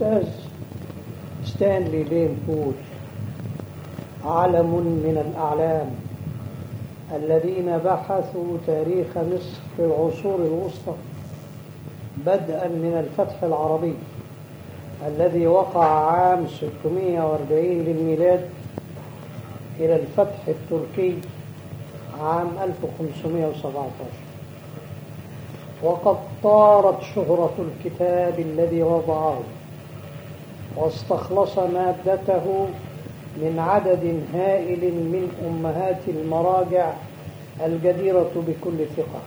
الأستاذ ستانلي لين بول علم من الأعلام الذين بحثوا تاريخ مصر في العصور الوسطى بدءا من الفتح العربي الذي وقع عام 640 للميلاد إلى الفتح التركي عام 1517 وقد طارت شهرة الكتاب الذي وضعه واستخلص مادته من عدد هائل من أمهات المراجع الجديرة بكل ثقة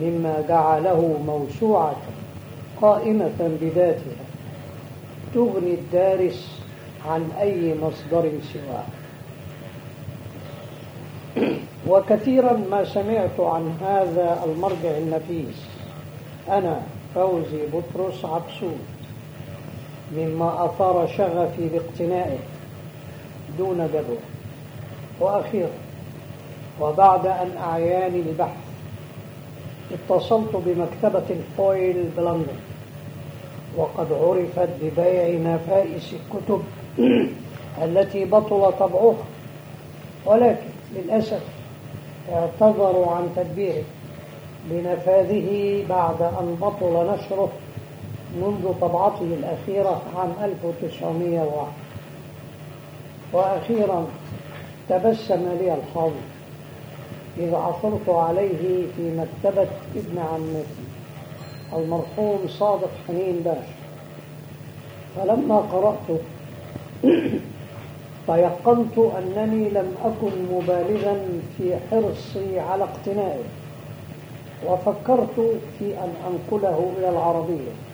مما جعله موسوعة قائمة بذاتها تغني الدارس عن أي مصدر سواه. وكثيرا ما سمعت عن هذا المرجع النفيس أنا فوزي بطرس عبسود مما أثار شغفي باقتنائه دون جدوى وأخيرا وبعد أن أعياني البحث اتصلت بمكتبة الفويل بلندن وقد عرفت ببيع نفائس الكتب التي بطل طبعها. ولكن للأسف اعتذروا عن تدبيره بنفاذه بعد أن بطل نشره. منذ طبعته الأخيرة عام 1901 وأخيرا تبسم لي الحظ إذ عثرت عليه في مكتبة ابن عمتي المرحوم صادق حنين باشا فلما قرأته تيقنت أنني لم أكن مبالغا في حرصي على اقتنائه وفكرت في أن أنقله إلى العربية.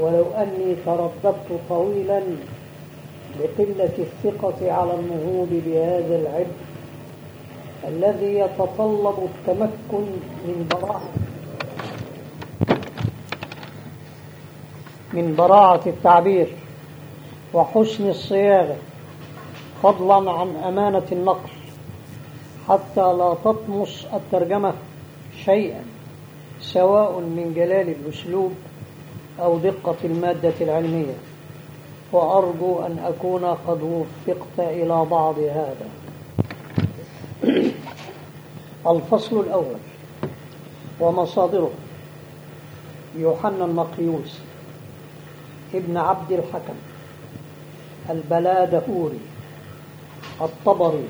ولو أني ترددت طويلا لقلة الثقة على النهوض بهذا العبء الذي يتطلب التمكن من براعة من براعة التعبير وحسن الصياغة فضلا عن أمانة النقل حتى لا تطمس الترجمة شيئا سواء من جلال الأسلوب أو دقة المادة العلمية. وأرجو أن أكون قد وفقت إلى بعض هذا. الفصل الأول. ومصادره. يوحنا المقيوس ابن عبد الحكم البلادهوري الطبري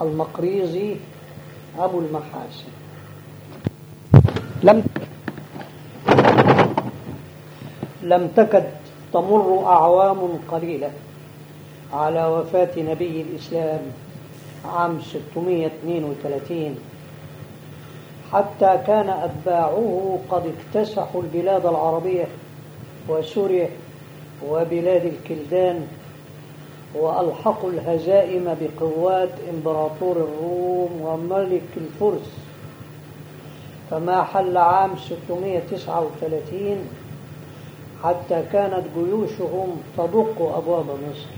المقريزي أبو المحاسن. لم لم تكد تمر أعوام قليلة. على وفاة نبي الإسلام عام 632 حتى كان أتباعه قد اكتسحوا البلاد العربية وسوريا وبلاد الكلدان وألحقوا الهزائم بقوات إمبراطور الروم وملك الفرس. فما حل عام 639 حتى كانت جيوشهم تدق أبواب مصر.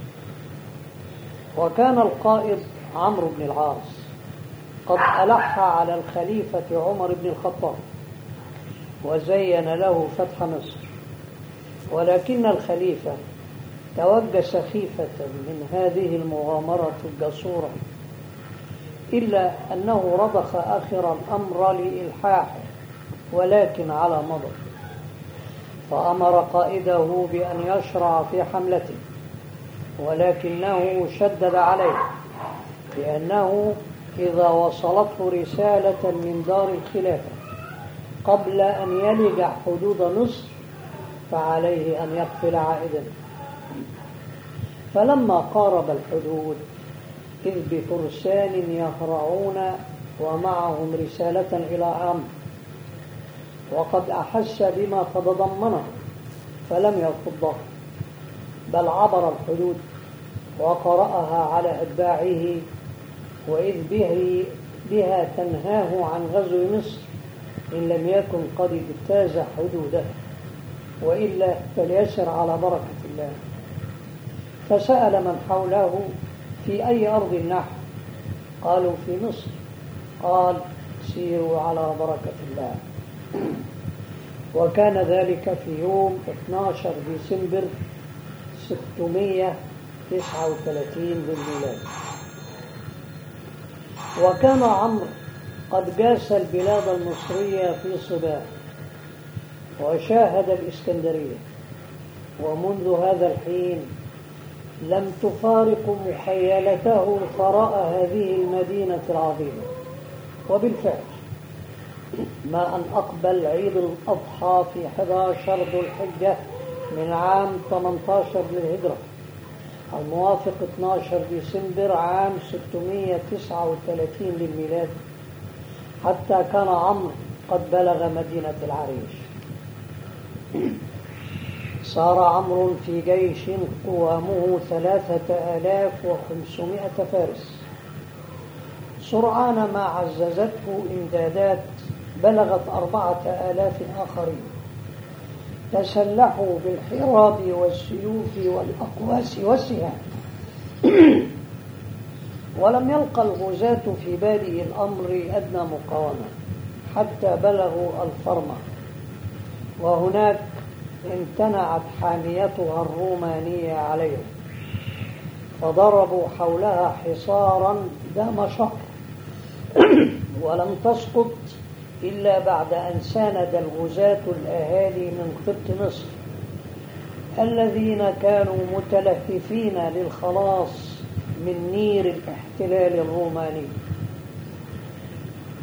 وكان القائد عمرو بن العاص قد ألح على الخليفة عمر بن الخطاب وزين له فتح مصر. ولكن الخليفة توجس خيفة من هذه المغامرة الجسورة إلا أنه رضخ آخر الأمر لإلحاحه ولكن على مضض. فأمر قائده بأن يشرع في حملته ولكنه شدد عليه لأنه إذا وصلته رسالة من دار الخلافة قبل أن يلج حدود مصر فعليه أن يقفل عائدا. فلما قارب الحدود إذ بفرسان يهرعون ومعهم رسالة إلى عم وقد أحس بما تتضمنه فلم يرفضه بل عبر الحدود وقرأها على أتباعه وإذ به بها تنهاه عن غزو مصر إن لم يكن قد اجتاز حدوده وإلا فليسر على بركة الله. فسأل من حوله في أي أرض النحو قالوا في مصر قال سيروا على بركة الله. وكان ذلك في يوم 12 ديسمبر 639 للميلاد وكان عمرو قد جاس البلاد المصرية في صباه وشاهد الإسكندرية ومنذ هذا الحين لم تفارق مخيلته ثراء هذه المدينة العظيمة. وبالفعل ما أن أقبل عيد الأضحى في 11 ذو الحجة من عام 18 للهجرة. الموافق 12 ديسمبر عام 639 للميلاد حتى كان عمرو قد بلغ مدينة العريش. صار عمرو في جيش قوامه ثلاثة آلاف وخمسمائة فارس. سرعان ما عززته إمدادات بلغت أربعة آلاف آخرين. تسلحوا بالحراب والسيوف والأقواس والسهام ولم يلقى الغزاة في باله الأمر أدنى مقاومة حتى بلغوا الفرمة. وهناك امتنعت حاميتها الرومانية عليهم. فضربوا حولها حصارا دام شهر ولم تسقط إلا بعد أن ساند الغزاة الأهالي من قبط مصر الذين كانوا متلهفين للخلاص من نير الاحتلال الروماني.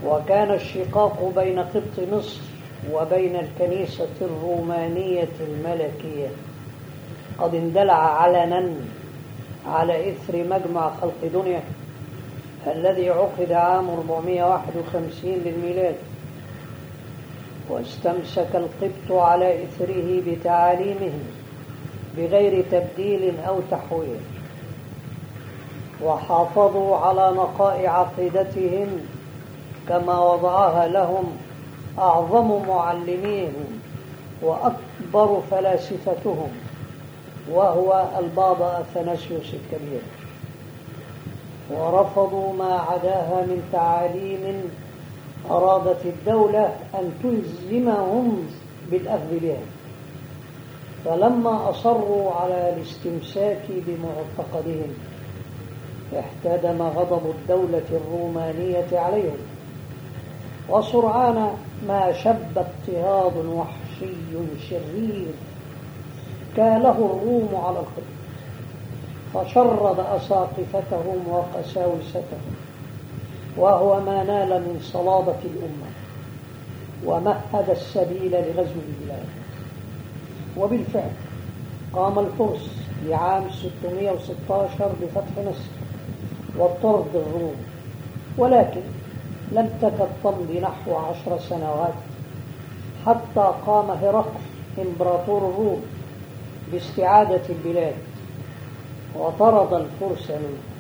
وكان الشقاق بين قبط مصر وبين الكنيسة الرومانية الملكية. قد اندلع علنا على إثر مجمع خلق دنيا الذي عقد عام 451 للميلاد. واستمسك القبط على إثره بتعاليمهم بغير تبديل أو تحويل. وحافظوا على نقاء عقيدتهم كما وضعها لهم أعظم معلميهم وأكبر فلاسفتهم وهو البابا أثناسيوس الكبير. ورفضوا ما عداها من تعاليم أرادت الدولة أن تلزمهم بالأخذ بها فلما أصروا على الاستمساك بمعتقدهم احتدم غضب الدولة الرومانية عليهم. وسرعان ما شب اضطهاد وحشي شرير كاله الروم على القبط فشرد أساقفتهم وقساوستهم. وهو ما نال من صلابة الأمة ومهد السبيل لغزو البلاد. وبالفعل قام الفرس في عام 616 بفتح مصر وطرد الروم ولكن لم تكد تمضي نحو عشر سنوات حتى قام هرقل إمبراطور الروم باستعادة البلاد وطرد الفرس منه.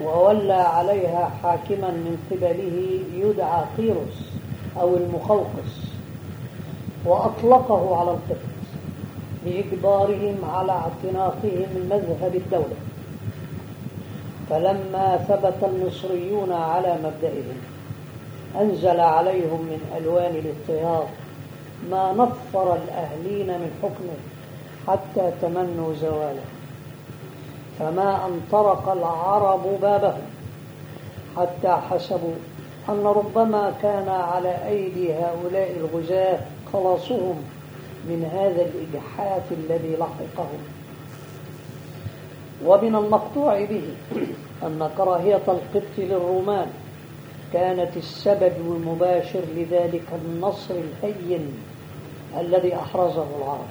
وولى عليها حاكما من قبله يدعى قيروس أو المخوقس وأطلقه على القبط بإجبارهم على اعتناقهم مذهب الدولة. فلما ثبت المصريون على مبدئهم أنزل عليهم من ألوان الاضطهاد ما نفر الأهلين من حكمه حتى تمنوا زواله. فما أن طرق العرب بابهم حتى حسبوا أن ربما كان على أيدي هؤلاء الغزاة خلاصهم من هذا الإجحاف الذي لحقهم. ومن المقطوع به أن كراهية القبط للرومان كانت السبب المباشر لذلك النصر الهين الذي أحرزه العرب.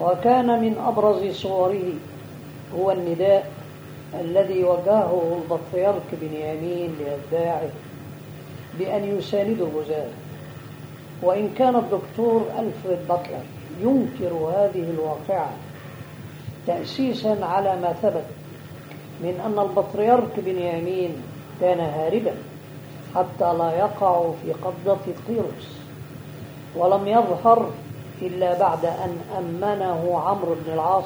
وكان من أبرز صوره هو النداء الذي وجهه البطريرك بنيامين لأتباعه بأن يساندوا الغزاة وإن كان الدكتور ألفريد باتلر ينكر هذه الواقعة تأسيسا على ما ثبت من أن البطريرك بنيامين كان هاربا حتى لا يقع في قبضة قيروس ولم يظهر إلا بعد أن أمنه عمرو بن العاص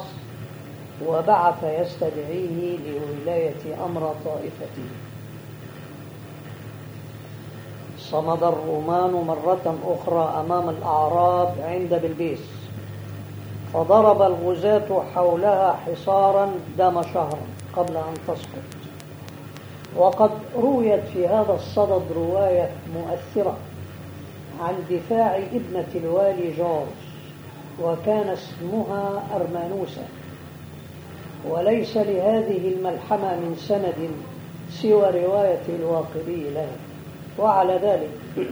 وبعث يستدعيه لولاية أمر طائفته. صمد الرومان مرة أخرى أمام الأعراب عند بلبيس. فضرب الغزاة حولها حصارا دام شهرا قبل أن تسقط. وقد رويت في هذا الصدد رواية مؤثرة عن دفاع ابنة الوالي جورج وكان اسمها أرمانوسا. وليس لهذه الملحمة من سند سوى رواية الواقدي لها وعلى ذلك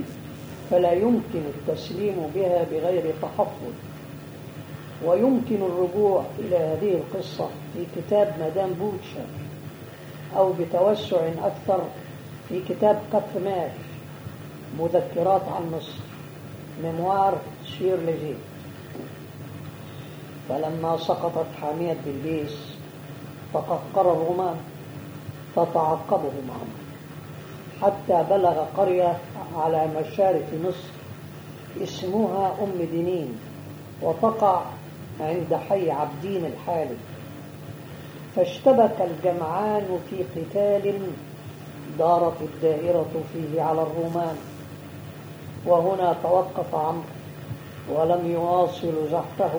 فلا يمكن التسليم بها بغير تحفظ. ويمكن الرجوع إلى هذه القصة في كتاب مدام بوتشر أو بتوسع أكثر في كتاب كفماش مذكرات عن مصر Mémoires sur l'Égypte فلما سقطت حامية بلبيس تتعقبهم عمرو حتى بلغ قرية على مشارف مصر اسمها أم دينين وتقع عند حي عبدين الحالي. فاشتبك الجمعان في قتال دارت الدائرة فيه على الرومان. وهنا توقف عمرو ولم يواصل زحفه.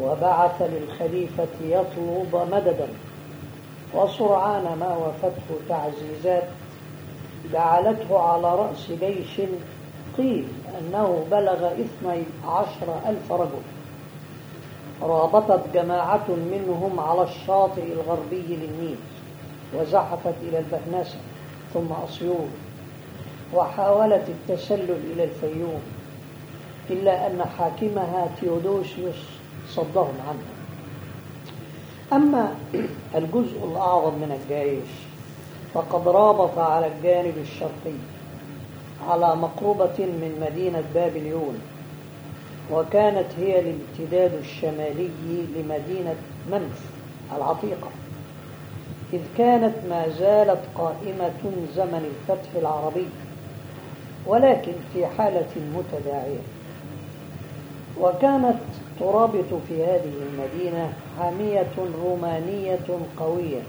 وبعث للخليفة يطلب مددا. وسرعان ما وفته تعزيزات جعلته على رأس جيش قيل أنه بلغ اثني عشر ألف رجل. رابطت جماعة منهم على الشاطئ الغربي للنيل وزحفت إلى البهنسة ثم أسيوط وحاولت التسلل إلى الفيوم إلا أن حاكمها تيودوسيوس صدهم عنها أما الجزء الأعظم من الجيش فقد رابط على الجانب الشرقي على مقربة من مدينة بابليون وكانت هي الامتداد الشمالي لمدينة منف العتيقة إذ كانت ما زالت قائمة زمن الفتح العربي ولكن في حالة متداعية. وكانت ترابط في هذه المدينة حامية رومانية قوية.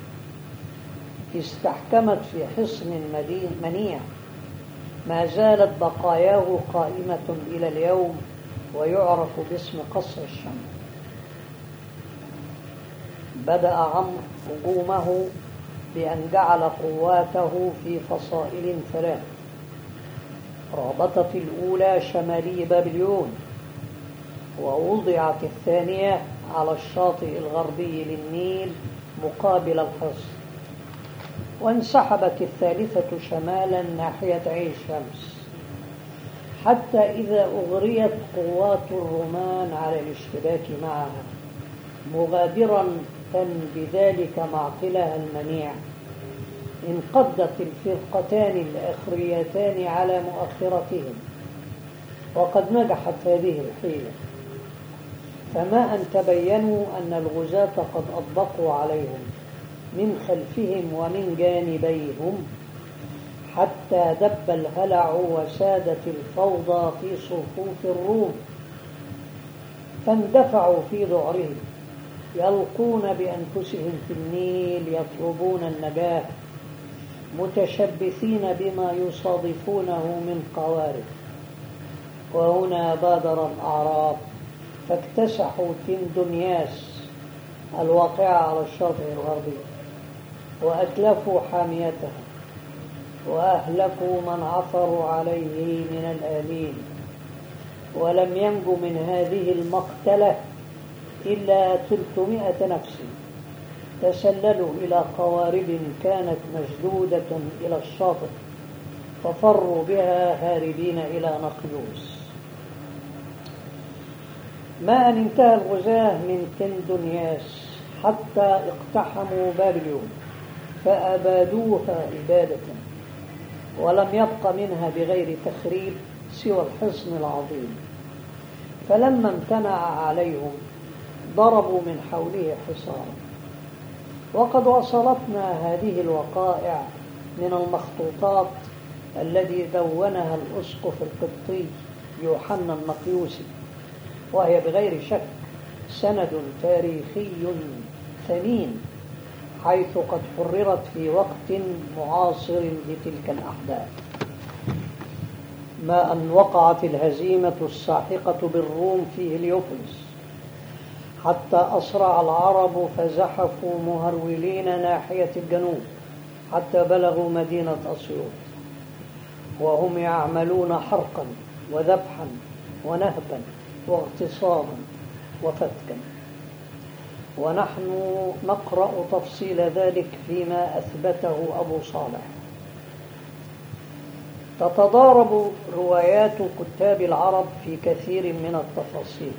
استحكمت في حصن منيع. ما زالت بقاياه قائمة إلى اليوم ويعرف باسم قصر الشام. بدأ عمرو هجومه بأن جعل قواته في فصائل ثلاث. رابطة الأولى شمالي بابليون. ووضعت الثانية على الشاطئ الغربي للنيل مقابل الحصن وانسحبت الثالثة شمالا ناحية عين شمس. حتى إذا أغريت قوات الرومان على الاشتباك معها مغادرا بذلك معقلها المنيع. انقضت الفرقتان الأخريتان على مؤخرتهم وقد نجحت هذه الحيلة. فما أن تبينوا أن الغزاة قد أطبقوا عليهم من خلفهم ومن جانبيهم حتى دب الهلع وسادت الفوضى في صفوف الروم فاندفعوا في ذعرهم يلقون بأنفسهم في النيل يطلبون النجاة متشبثين بما يصادفونه من قوارب وهنا بادر الأعراب فاكتسحوا تندنياس الواقعة على الشاطئ الغربي وأتلفوا حاميتها وأهلكوا من عثروا عليه من الآلين ولم ينجو من هذه المقتلة إلا ثلثمائة نفس. تسللوا إلى قوارب كانت مشدودة إلى الشاطئ ففروا بها هاربين إلى نقيوس. ما أن انتهى الغزاة من تندنياس حتى اقتحموا بابليون فأبادوها إبادة ولم يبق منها بغير تخريب سوى الحصن العظيم. فلما امتنع عليهم ضربوا من حوله حصارا. وقد وصلتنا هذه الوقائع من المخطوطات الذي دونها الأسقف القبطي يوحنا النقيوسي وهي بغير شك سند تاريخي ثمين حيث قد حررت في وقت معاصر لتلك الأحداث. ما أن وقعت الهزيمة الساحقة بالروم في هليوبوليس. حتى أسرع العرب فزحفوا مهرولين ناحية الجنوب حتى بلغوا مدينة أسيوط. وهم يعملون حرقا وذبحا ونهبا. واغتصابا وفتكا ونحن نقرأ تفصيل ذلك فيما أثبته أبو صالح. تتضارب روايات كتاب العرب في كثير من التفاصيل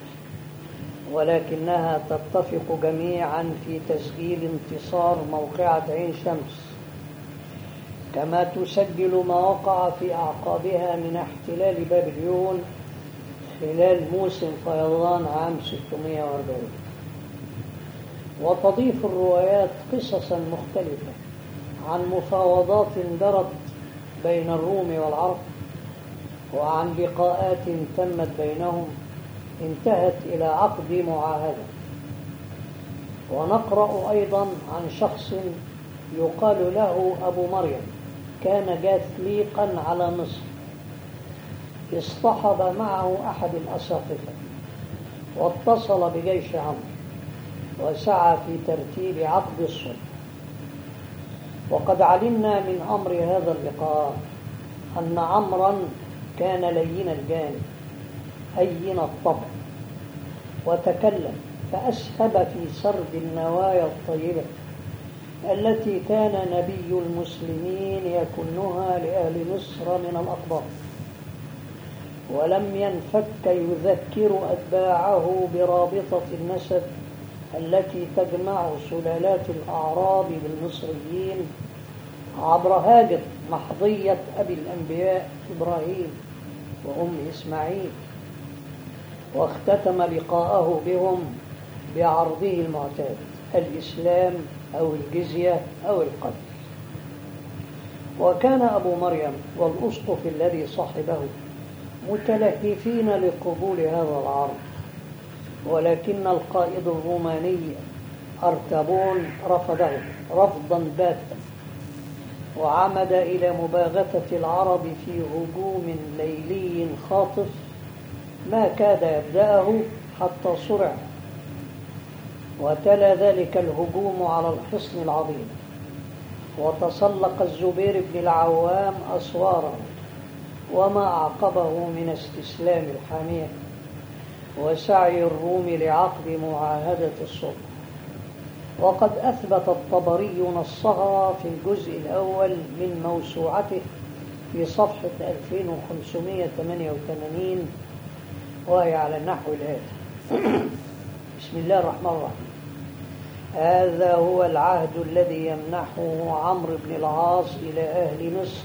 ولكنها تتفق جميعا في تسجيل انتصار موقعة عين شمس. كما تسجل ما وقع في أعقابها من احتلال بابليون خلال موسم فيضان عام 640 وتضيف الروايات قصصا مختلفة عن مفاوضات درت بين الروم والعرب وعن لقاءات تمت بينهم انتهت إلى عقد معاهدة. ونقرأ أيضا عن شخص يقال له أبو مريم كان جاثليقا على مصر. اصطحب معه أحد الأساقفة واتصل بجيش عمرو وسعى في ترتيب عقد الصلح. وقد علمنا من أمر هذا اللقاء أن عمرا كان لين الجانب هين الطبع وتكلم فأسهب في سرد النوايا الطيبة التي كان نبي المسلمين يكنها لأهل مصر من الأقباط. ولم ينفك يذكر أتباعه برابطة النسب التي تجمع سلالات الأعراب بالمصريين عبر هاجر محضية أبي الأنبياء إبراهيم وأم إسماعيل. واختتم لقاءه بهم بعرضه المعتاد الإسلام أو الجزية أو القتل. وكان أبو مريم والأسقف الذي صاحبه متلهفين لقبول هذا العرض ولكن القائد الروماني أرتبون رفضه رفضا باتا وعمد إلى مباغتة العرب في هجوم ليلي خاطف ما كاد يبدأه حتى صرع وتلا ذلك الهجوم على الحصن العظيم وتسلق الزبير بن العوام أسواره وما أعقبه من استسلام الحامية وسعي الروم لعقد معاهدة الصلح وقد أثبت الطبري نصها في الجزء الأول من موسوعته في صفحة 2588 وهي على النحو الآتي. بسم الله الرحمن الرحيم. هذا هو العهد الذي يمنحه عمرو بن العاص إلى أهل مصر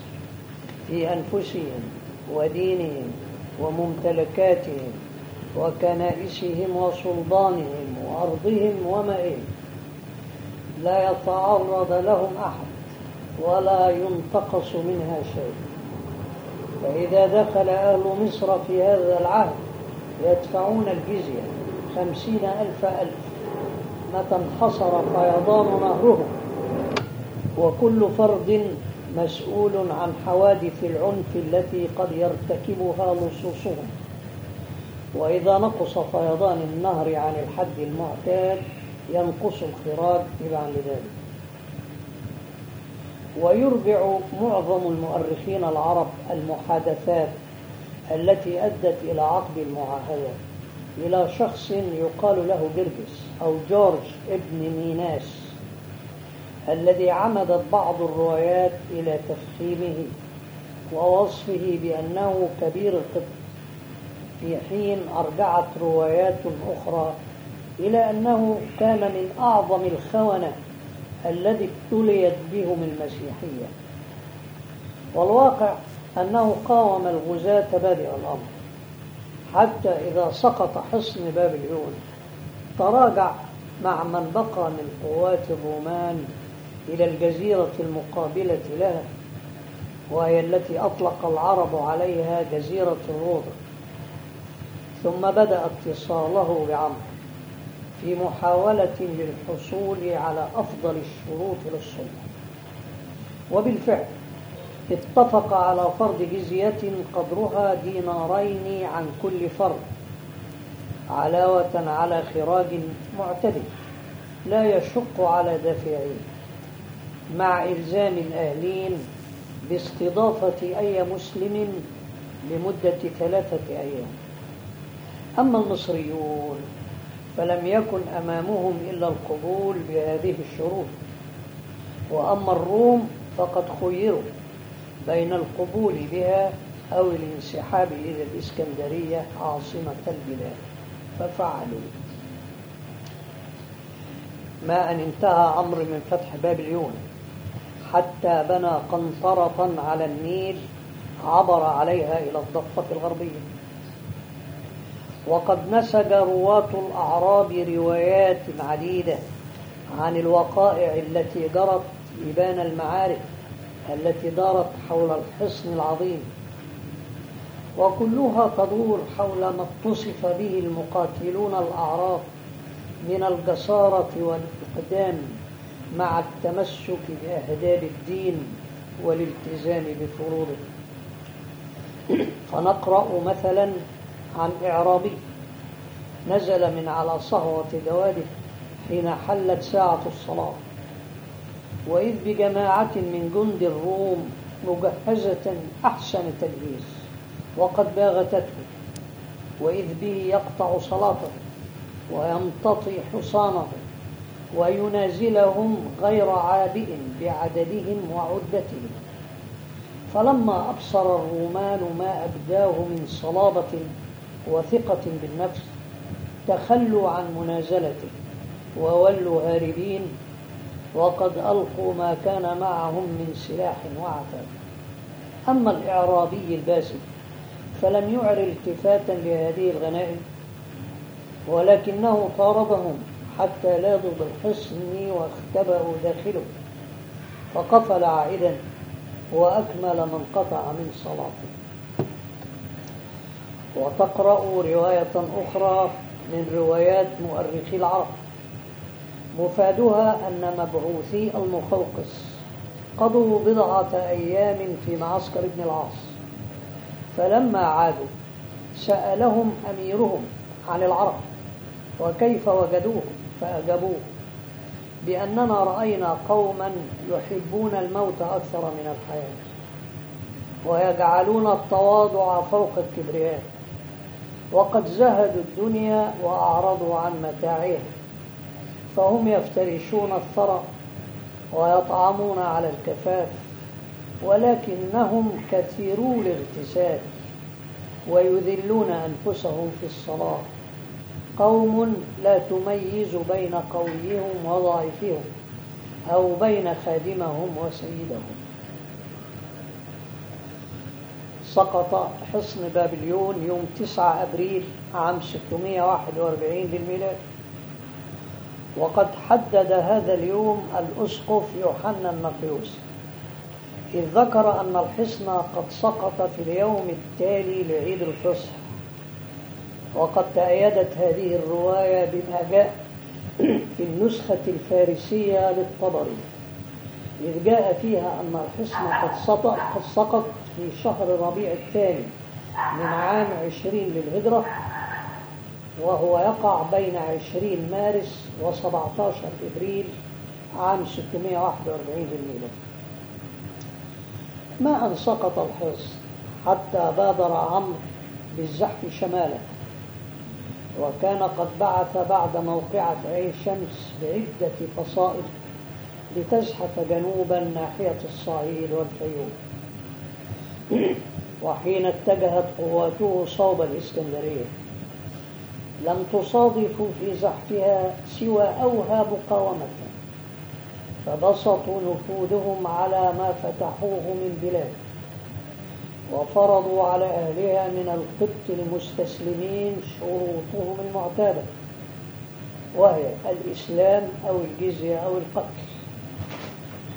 في أنفسهم. ودينهم وممتلكاتهم وكنائسهم وسلطانهم وأرضهم ومائهم. لا يتعرض لهم أحد ولا ينتقص منها شيء. فإذا دخل أهل مصر في هذا العهد يدفعون الجزية خمسين ألف ألف. متى انحصر فيضان نهرهم. وكل فرد مسؤول عن حوادث العنف التي قد يرتكبها لصوصهم وإذا نقص فيضان النهر عن الحد المعتاد ينقص الخراج تبعا لذلك ويرجع معظم المؤرخين العرب المحادثات التي أدت إلى عقد المعاهدة إلى شخص يقال له جرجس أو جورج ابن ميناس. الذي عمدت بعض الروايات إلى تفخيمه ووصفه بأنه كبير القبط في حين أرجعت روايات أخرى إلى أنه كان من أعظم الخونة الذي ابتليت بهم المسيحية. والواقع أنه قاوم الغزاة بادئ الأمر. حتى إذا سقط حصن بابليون تراجع مع من بقى من قوات الرومان إلى الجزيرة المقابلة لها وهي التي أطلق العرب عليها جزيرة الروضة ثم بدأ اتصاله بعمرو في محاولة للحصول على أفضل الشروط للصلح وبالفعل اتفق على فرض جزية قدرها دينارين عن كل فرد علاوة على خراج معتدل لا يشق على دافعيه مع إلزام الأهلين باستضافة أي مسلم لمدة ثلاثة أيام. أما المصريون فلم يكن أمامهم إلا القبول بهذه الشروط. وأما الروم فقد خيروا بين القبول بها أو الانسحاب إلى الإسكندرية عاصمة البلاد. ففعلوا. ما أن انتهى أمر من فتح بابليون حتى بنى قنطرة على النيل عبر عليها إلى الضفة الغربية. وقد نسج رواة الأعراب روايات عديدة عن الوقائع التي جرت إبان المعارك التي دارت حول الحصن العظيم وكلها تدور حول ما اتصف به المقاتلون الأعراب من الجسارة والإقدام. مع التمسك بأهداب الدين والالتزام بفروضه. فنقرأ مثلا عن إعرابي. نزل من على صهوة جواده حين حلت ساعة الصلاة. وإذ بجماعة من جند الروم مجهزة أحسن تجهيز وقد باغتته وإذ به يقطع صلاته ويمتطي حصانه وينازلهم غير عابئ بعددهم وعدتهم فلما أبصر الرومان ما أبداه من صلابة وثقة بالنفس تخلوا عن منازلته وولوا هاربين وقد ألقوا ما كان معهم من سلاح وعتاد أما الإعرابي الباسل فلم يعر التفاتا لهذه الغنائم ولكنه طاردهم حتى لاذوا بالحصن واختبأوا داخله. فقفل عائدا وأكمل من قطع من صلاته. وتقرأ رواية أخرى من روايات مؤرخي العرب. مفادها أن مبعوثي المخوقس قضوا بضعة أيام في معسكر ابن العاص. فلما عادوا سألهم أميرهم عن العرب وكيف وجدوه فأجابوه بأننا رأينا قوما يحبون الموت أكثر من الحياة ويجعلون التواضع فوق الكبرياء وقد زهدوا الدنيا وأعرضوا عن متاعها فهم يفترشون الثرى ويطعمون على الكفاف ولكنهم كثيرو الاغتسال ويذلون أنفسهم في الصلاة قوم لا تميز بين قويهم وضعيفهم أو بين خادمهم وسيدهم. سقط حصن بابليون يوم 9 أبريل عام 641 للميلاد. وقد حدد هذا اليوم الأسقف يوحنا النقيوس إذ ذكر أن الحصن قد سقط في اليوم التالي لعيد الفصح. وقد تأيدت هذه الرواية بما جاء في النسخة الفارسية للطبري إذ جاء فيها أن الحصن قد سقط, قد سقط في شهر ربيع الثاني من عام عشرين للهجرة وهو يقع بين عشرين مارس و17 إبريل عام 641 للميلاد ما أن سقط الحصن حتى بادر عمرو بالزحف شمالا وكان قد بعث بعد موقعة عين شمس بعدة فصائل لتزحف جنوبا ناحية الصعيد والفيوم. وحين اتجهت قواته صوب الإسكندرية. لم تصادف في زحفها سوى أوهى مقاومة فبسطوا نفوذهم على ما فتحوه من بلاد. وفرضوا على أهلها من القبط المستسلمين شروطهم المعتادة وهي الإسلام أو الجزية أو القتل.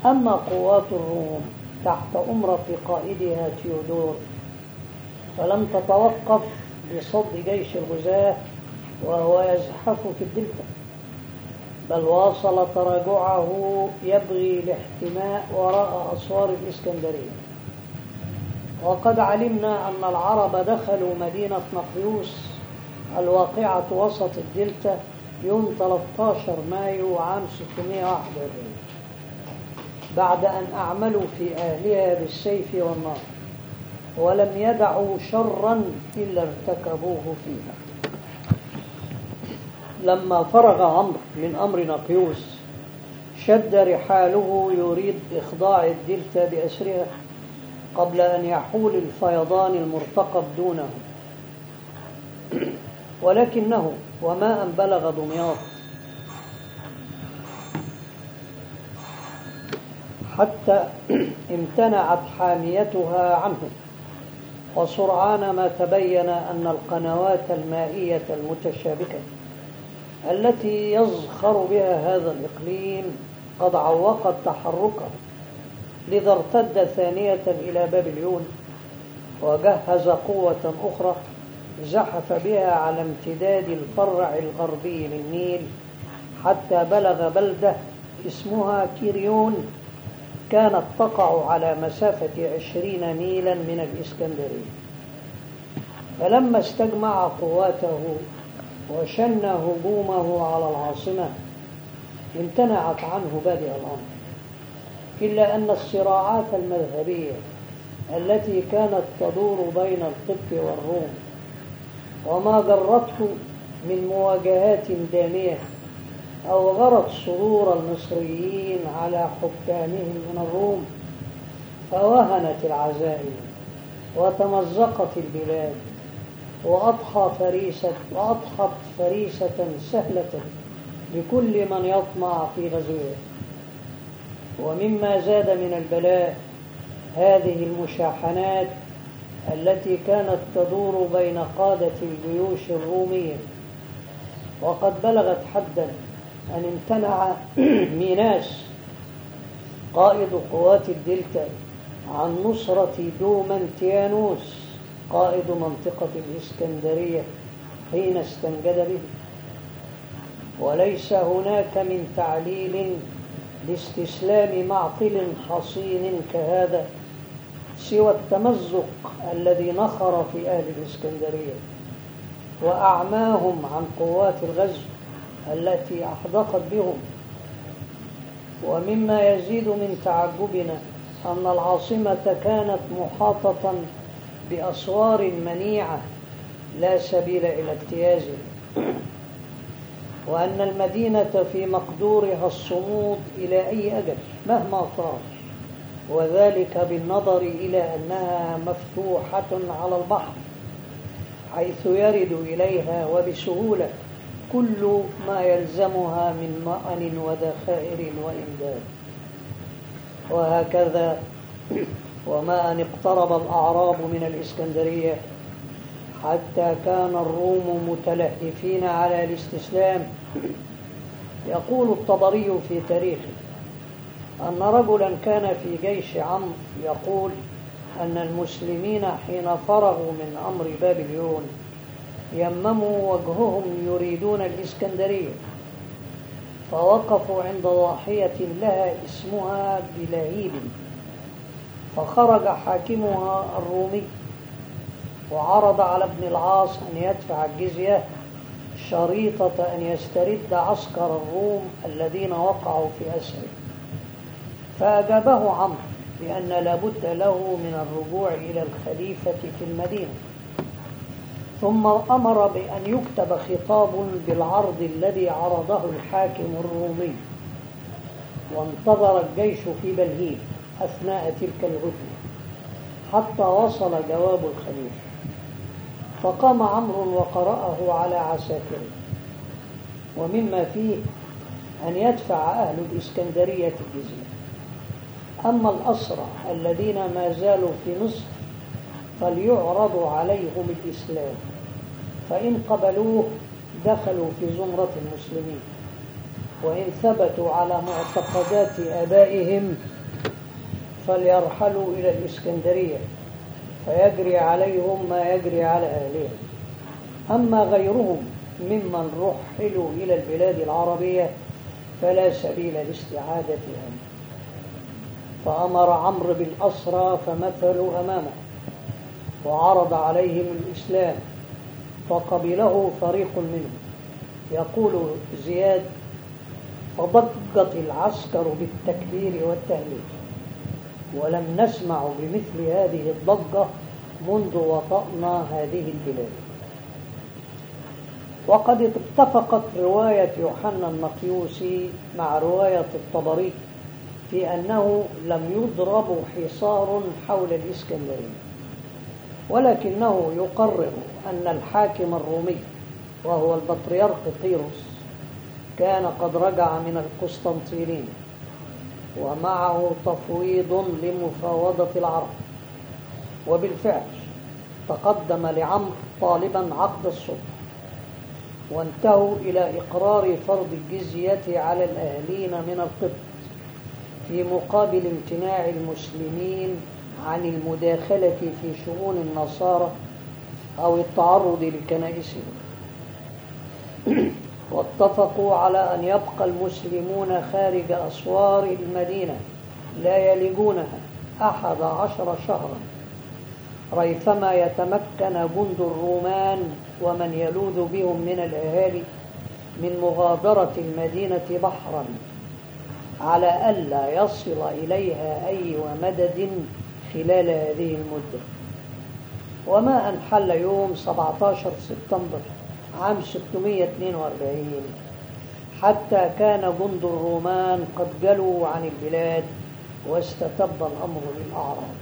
أما قوات الروم تحت أمرة قائدها تيودور فلم تتوقف بصد جيش الغزاة وهو يزحف في الدلتا بل واصل تراجعه يبغي الاحتماء وراء أسوار الإسكندرية. وقد علمنا أن العرب دخلوا مدينة نقيوس الواقعة وسط الدلتا يوم 13 مايو عام 641 بعد أن أعملوا في أهلها بالسيف والنار ولم يدعوا شرا إلا ارتكبوه فيها. لما فرغ عمرو من أمر نقيوس شد رحاله يريد إخضاع الدلتا بأسرها. قبل أن يحول الفيضان المرتقب دونه. ولكنه وما أن بلغ دمياط. حتى امتنعت حاميتها عنه. وسرعان ما تبين أن القنوات المائية المتشابكة التي يزخر بها هذا الإقليم قد عوقت تحركه. لذا ارتد ثانية إلى بابليون وجهز قوة أخرى زحف بها على امتداد الفرع الغربي للنيل حتى بلغ بلدة اسمها كيريون كانت تقع على مسافة عشرين ميلا من الإسكندرية. فلما استجمع قواته وشن هجومه على العاصمة امتنعت عنه بادئ الأمر. إلا أن الصراعات المذهبية التي كانت تدور بين القبط والروم وما جرته من مواجهات دامية أو غرت صدور المصريين على حكامهم من الروم فوهنت العزائم وتمزقت البلاد وأضحى فريسة وأضحت فريسة سهلة لكل من يطمع في غزوها. ومما زاد من البلاء هذه المشاحنات التي كانت تدور بين قادة الجيوش الرومية. وقد بلغت حدا أن امتنع ميناس قائد قوات الدلتا عن نصرة دومنتيانوس قائد منطقة الإسكندرية حين استنجد به. وليس هناك من تعليل لاستسلام معقل حصين كهذا سوى التمزق الذي نخر في أهل الإسكندرية وأعماهم عن قوات الغزو التي أحدقت بهم. ومما يزيد من تعجبنا أن العاصمة كانت محاطة بأسوار منيعة لا سبيل إلى اجتيازها وأن المدينة في مقدورها الصمود إلى أي أجل مهما طال وذلك بالنظر إلى أنها مفتوحة على البحر حيث يرد إليها وبسهولة كل ما يلزمها من مأن وذخائر وإمداد. وهكذا وما أن اقترب الأعراب من الإسكندرية حتى كان الروم متلهفين على الاستسلام يقول الطبري في تاريخه أن رجلا كان في جيش عمرو يقول أن المسلمين حين فرغوا من أمر بابليون يمموا وجههم يريدون الإسكندرية فوقفوا عند ضاحية لها اسمها بلهيب فخرج حاكمها الرومي. وعرض على ابن العاص أن يدفع الجزية شريطة أن يسترد عسكر الروم الذين وقعوا في أسره. فأجابه عمرو بأن لابد له من الرجوع إلى الخليفة في المدينة. ثم أمر بأن يكتب خطاب بالعرض الذي عرضه الحاكم الرومي. وانتظر الجيش في بلهيل أثناء تلك الهدنة حتى وصل جواب الخليفة. فقام عمرو وقرأه على عساكره ومما فيه أن يدفع أهل الإسكندرية الجزية أما الأسرى الذين ما زالوا في مصر فليعرض عليهم الإسلام. فإن قبلوه دخلوا في زمرة المسلمين. وإن ثبتوا على معتقدات آبائهم فليرحلوا إلى الإسكندرية. فيجري عليهم ما يجري على أهلهم. أما غيرهم ممن رحلوا إلى البلاد العربية فلا سبيل لاستعادتهم. فأمر عمرو بالأسرى فمثلوا أمامه وعرض عليهم الإسلام فقبله فريق منهم. يقول زياد فضجت العسكر بالتكبير والتهليل ولم نسمع بمثل هذه الضجة منذ وطأنا هذه البلاد. وقد اتفقت رواية يوحنا النقيوسي مع رواية الطبري في أنه لم يضرب حصار حول الإسكندرية ولكنه يقرر أن الحاكم الرومي وهو البطريرك قيروس كان قد رجع من القسطنطينية ومعه تفويض لمفاوضة العرب وبالفعل تقدم لعمرو طالبا عقد الصلح وانتهوا إلى إقرار فرض الجزية على الأهلين من القبط في مقابل امتناع المسلمين عن المداخلة في شؤون النصارى أو التعرض لكنائسهم واتفقوا على أن يبقى المسلمون خارج أسوار المدينة لا يلجونها أحد عشر شهرا. ريثما يتمكن جند الرومان ومن يلوذ بهم من الأهالي من مغادرة المدينة بحرا على ألا يصل إليها أي مدد خلال هذه المدة. وما أن حل يوم 17 سبتمبر. عام 642 حتى كان جند الرومان قد جلوا عن البلاد واستتب الأمر للأعراب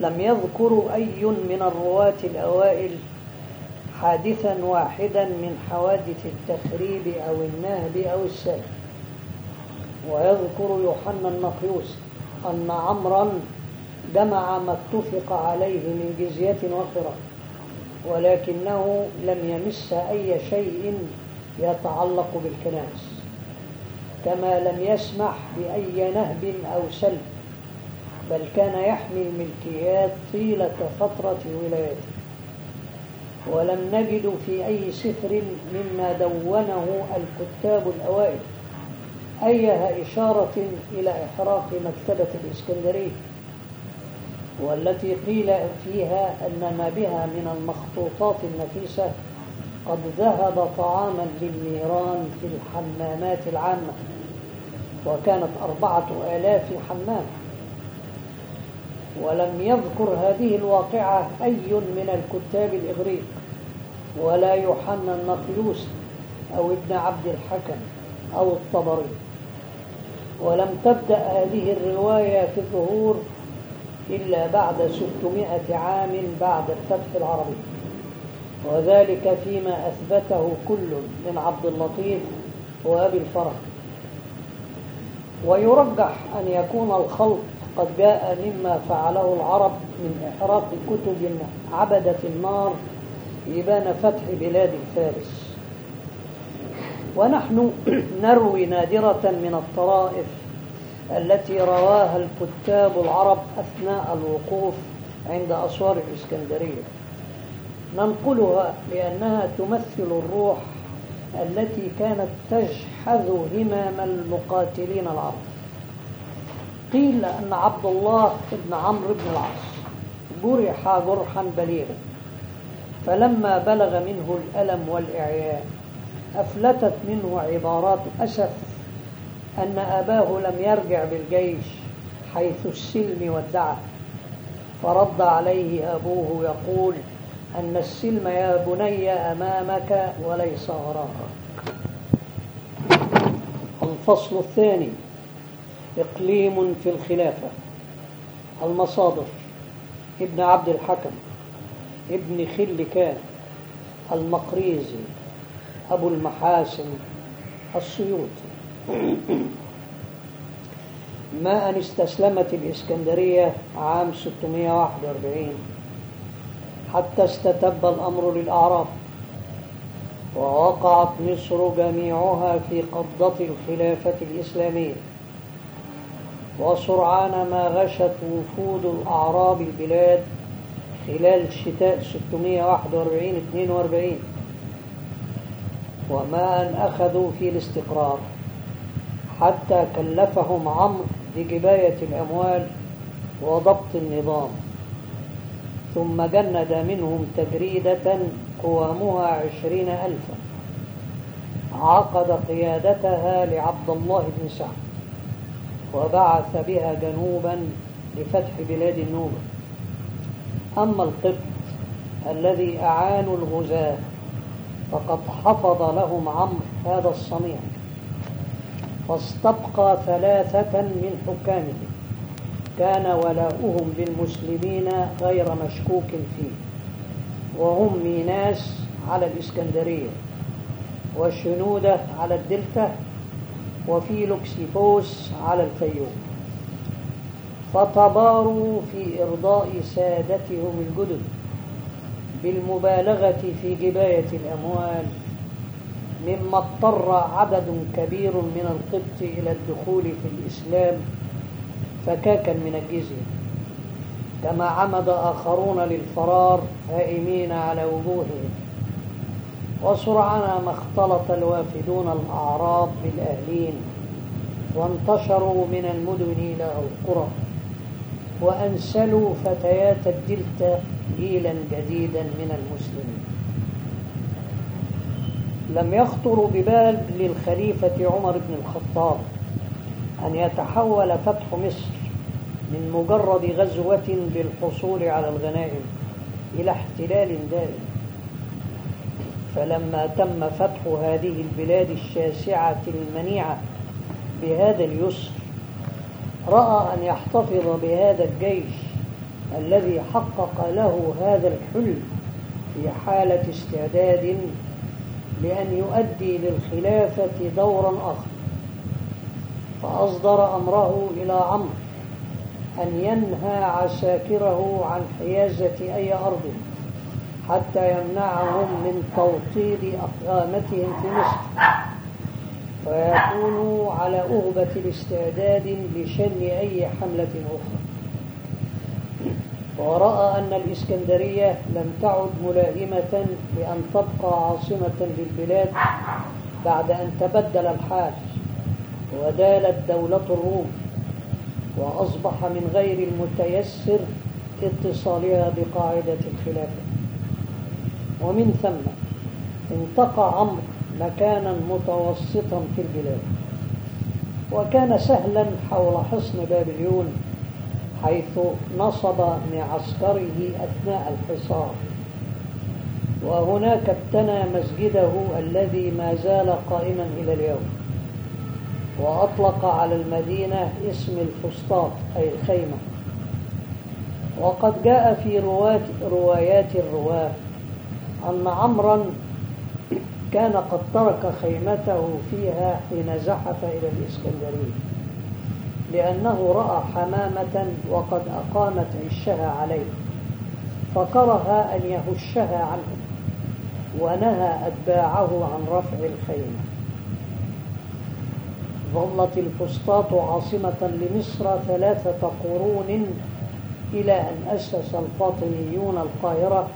لم يذكر أي من الرواة الأوائل حادثا واحدا من حوادث التخريب أو النهب أو السلب ويذكر يوحنا النقيوس أن عمرا جمع ما اتفق عليه من جزية وخراج ولكنه لم يمس أي شيء يتعلق بالكنائس كما لم يسمح بأي نهب أو سلب بل كان يحمي الملكيات طيلة فترة ولايته. ولم نجد في أي سفر مما دونه الكتاب الأوائل أيها إشارة إلى إحراق مكتبة الإسكندرية. والتي قيل فيها أن ما بها من المخطوطات النفيسة قد ذهب طعاما للنيران في الحمامات العامة وكانت أربعة آلاف حمام. ولم يذكر هذه الواقعة أي من الكتاب الإغريق ولا يوحنا النقيوس أو ابن عبد الحكم أو الطبري. ولم تبدأ هذه الرواية في الظهور إلا بعد ستمائة عام بعد الفتح العربي. وذلك فيما أثبته كل من عبد اللطيف وأبي الفرج ويرجح أن يكون الخلط قد جاء مما فعله العرب من إحراق كتب عبدة النار يبان فتح بلاد الفارس ونحن نروي نادرة من الطرائف التي رواها الكتاب العرب أثناء الوقوف عند أسوار الإسكندرية. ننقلها لأنها تمثل الروح التي كانت تجحذ همم المقاتلين العرب. قيل أن عبد الله بن عمرو بن العاص جرح جرحا بليغا فلما بلغ منه الألم والإعياء أفلتت منه عبارات أسف أن أباه لم يرجع بالجيش حيث السلم والدعة فرد عليه أبوه يقول أن السلم يا بني أمامك وليس وراءك. الفصل الثاني. إقليم في الخلافة. المصادر. ابن عبد الحكم. ابن خلكان المقريزي. أبو المحاسن. السيوطي. ما أن استسلمت الإسكندرية عام 641 حتى استتب الأمر للأعراب ووقعت مصر جميعها في قبضة الخلافة الإسلامية. وسرعان ما غشت وفود الأعراب البلاد خلال شتاء 641-42 وما أن أخذوا في الاستقرار. حتى كلفهم عمرو بجباية الأموال وضبط النظام. ثم جند منهم تجريدة قوامها عشرين ألفا. عقد قيادتها لعبد الله بن سعد وبعث بها جنوبا لفتح بلاد النوبة. أما القبط الذي أعانوا الغزاة فقد حفظ لهم عمرو هذا الصنيع. فاستبقى ثلاثة من حكامه. كان ولاؤهم للمسلمين غير مشكوك فيه. وهم ميناس على الإسكندرية. وشنودة على الدلتا. وفيلوكسيفوس على الفيوم. فتباروا في إرضاء سادتهم الجدد. بالمبالغة في جباية الأموال. مما اضطر عدد كبير من القبط إلى الدخول في الإسلام فكاكا من الجزية. كما عمد آخرون للفرار هائمين على وجوههم وسرعان ما اختلط الوافدون الأعراب بالأهلين وانتشروا من المدن إلى القرى وأنسلوا فتيات الدلتا جيلا جديدا من المسلمين. لم يخطر ببال للخليفة عمر بن الخطاب أن يتحول فتح مصر من مجرد غزوة للحصول على الغنائم إلى احتلال دائم. فلما تم فتح هذه البلاد الشاسعة المنيعة بهذا اليسر رأى أن يحتفظ بهذا الجيش الذي حقق له هذا الحلم في حالة استعداد لأن يؤدي للخلافة دورا آخر فأصدر أمره إلى عمرو أن ينهى عساكره عن حيازة أي أرض حتى يمنعهم من توطيد أقامتهم في مصر. فيكونوا على أغبة الاستعداد لشن أي حملة أخرى. ورأى أن الإسكندرية لم تعد ملائمة لأن تبقى عاصمة للبلاد بعد أن تبدل الحال ودالت دولة الروم وأصبح من غير المتيسر اتصالها بقاعدة الخلافة. ومن ثم انتقى عمرو مكانا متوسطا في البلاد وكان سهلا حول حصن بابليون حيث نصب معسكره أثناء الحصار. وهناك ابتنى مسجده الذي ما زال قائما إلى اليوم. وأطلق على المدينة اسم الفسطاط أي الخيمة. وقد جاء في روايات الرواة أن عمرا كان قد ترك خيمته فيها حين زحف إلى الإسكندرية. لأنه رأى حمامة وقد أقامت عشها عليه فكره أن يهشها عنه ونهى أتباعه عن رفع الخيمة. ظلت الفسطاط عاصمة لمصر ثلاثة قرون إلى أن أسس الفاطميون القاهرة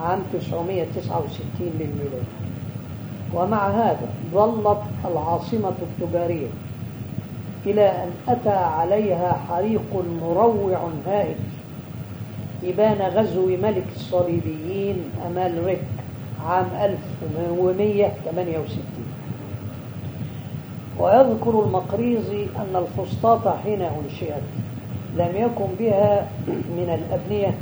عام 969 للميلاد. ومع هذا ظلت العاصمة التجارية إلى أن أتى عليها حريق مروع هائل. إبان غزو ملك الصليبيين أمال ريك عام 1168 ويذكر المقريزي أن الفسطاط حين أنشئت لم يكن بها من الأبنية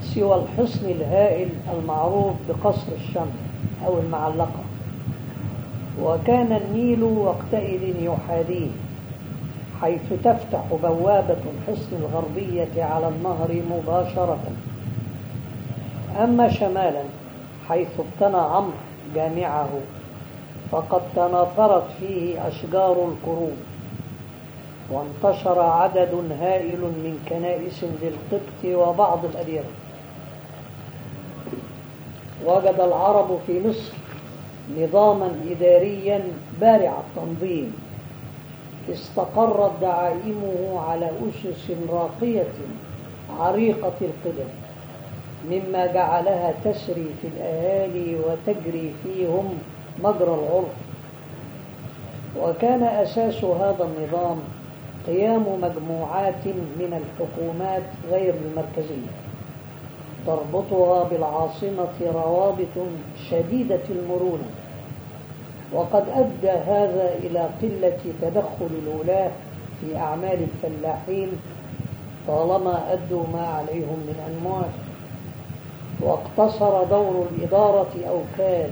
سوى الحصن الهائل المعروف بقصر الشمس أو المعلقة. وكان النيل وقتئذ يحاذيه. حيث تفتح بوابة الحصن الغربية على النهر مباشرة. أما شمالا حيث ابتنى عمرو جامعه فقد تناثرت فيه أشجار الكروب وانتشر عدد هائل من كنائس للقبط وبعض الأديرة. وجد العرب في مصر نظاما إداريا بارع التنظيم. استقرت دعائمه على أسس راقية عريقة القدم مما جعلها تسري في الأهالي وتجري فيهم مجرى العرف. وكان أساس هذا النظام قيام مجموعات من الحكومات غير المركزية تربطها بالعاصمة روابط شديدة المرونة وقد أدى هذا إلى قلة تدخل الولاة في أعمال الفلاحين طالما أدوا ما عليهم من أموال واقتصر دور الإدارة أو كان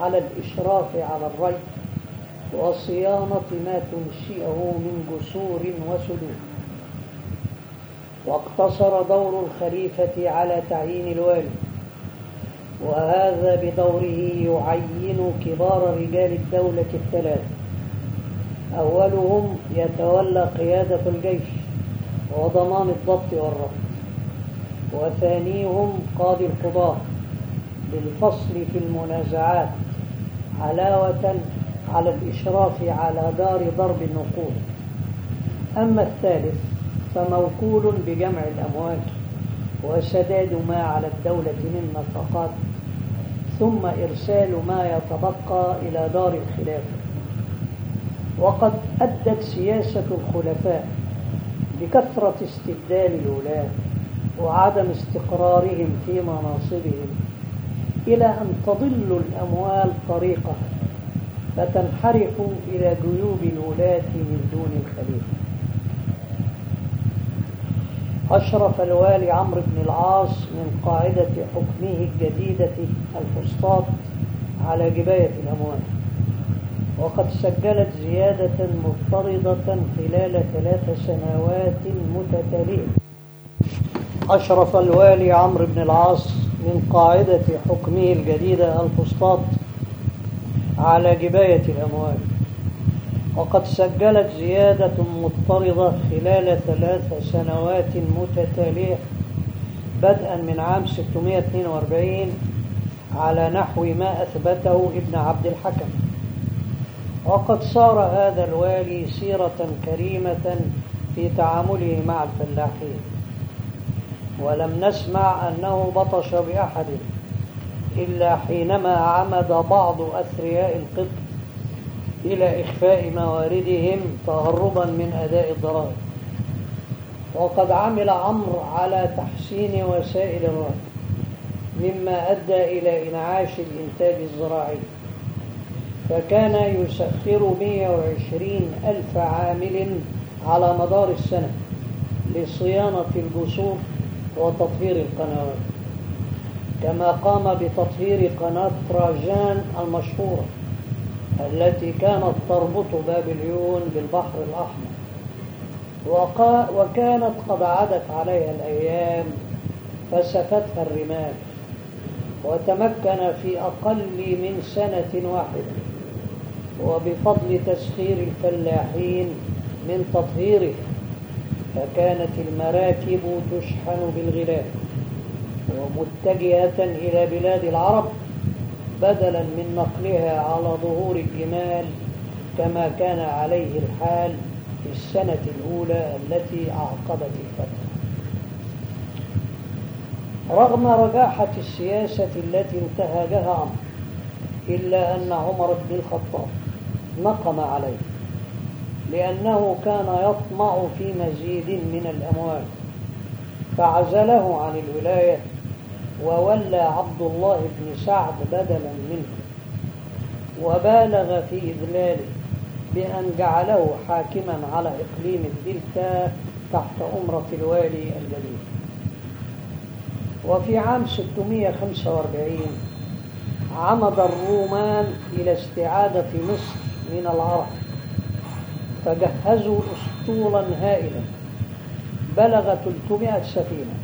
على الإشراف على الري وصيانة ما تنشئه من جسور وسدود واقتصر دور الخليفة على تعيين الوالي وهذا بدوره يعين كبار رجال الدولة الثلاثة أولهم يتولى قيادة الجيش وضمان الضبط والربط وثانيهم قاضي القضاة بالفصل في المنازعات علاوة على الإشراف على دار ضرب النقود. أما الثالث فموكول بجمع الأموال وسداد ما على الدولة من نفقات ثم إرسال ما يتبقى إلى دار الخلافة. وقد أدت سياسة الخلفاء بكثرة استبدال الولاة وعدم استقرارهم في مناصبهم إلى أن تضل الأموال طريقة فتنحرف إلى جيوب الولاة من دون الخليفة. أشرف الوالي عمرو بن العاص من قاعدة حكمه الجديدة الفسطاط على جباية الأموال. وقد سجلت زيادة مضطردة خلال ثلاث سنوات متتالية. أشرف الوالي عمرو بن العاص من قاعدة حكمه الجديدة الفسطاط على جباية الأموال. وقد سجلت زيادة مضطردة خلال ثلاث سنوات متتالية بدءا من عام 642 على نحو ما أثبته ابن عبد الحكم. وقد صار هذا الوالي سيرة كريمة في تعامله مع الفلاحين. ولم نسمع أنه بطش بأحد إلا حينما عمد بعض أثرياء القبط إلى إخفاء مواردهم تهربا من أداء الضرائب. وقد عمل عمرو على تحسين وسائل الري مما أدى إلى إنعاش الإنتاج الزراعي. فكان يسخر 120 ألف عامل على مدار السنة لصيانة الجسور وتطهير القنوات كما قام بتطهير قناة تراجان المشهورة. التي كانت تربط بابليون بالبحر الأحمر. وكانت قد عدت عليها الأيام فسفتها الرمال وتمكن في أقل من سنة واحدة وبفضل تسخير الفلاحين من تطهيره فكانت المراكب تشحن بالغلاف ومتجهة إلى بلاد العرب بدلا من نقلها على ظهور الجمال كما كان عليه الحال في السنة الأولى التي أعقبت الفتح. رغم رجاحة السياسة التي انتهجها عمرو إلا أن عمر بن الخطاب نقم عليه لأنه كان يطمع في مزيد من الأموال فعزله عن الولاية وولى عبد الله بن سعد بدلا منه وبالغ في إذلاله بأن جعله حاكما على إقليم الدلتا تحت أمرة الوالي الجديد وفي عام 645 عمد الرومان إلى استعادة مصر من العرب فجهزوا أسطولا هائلا بلغ 300 سفينة.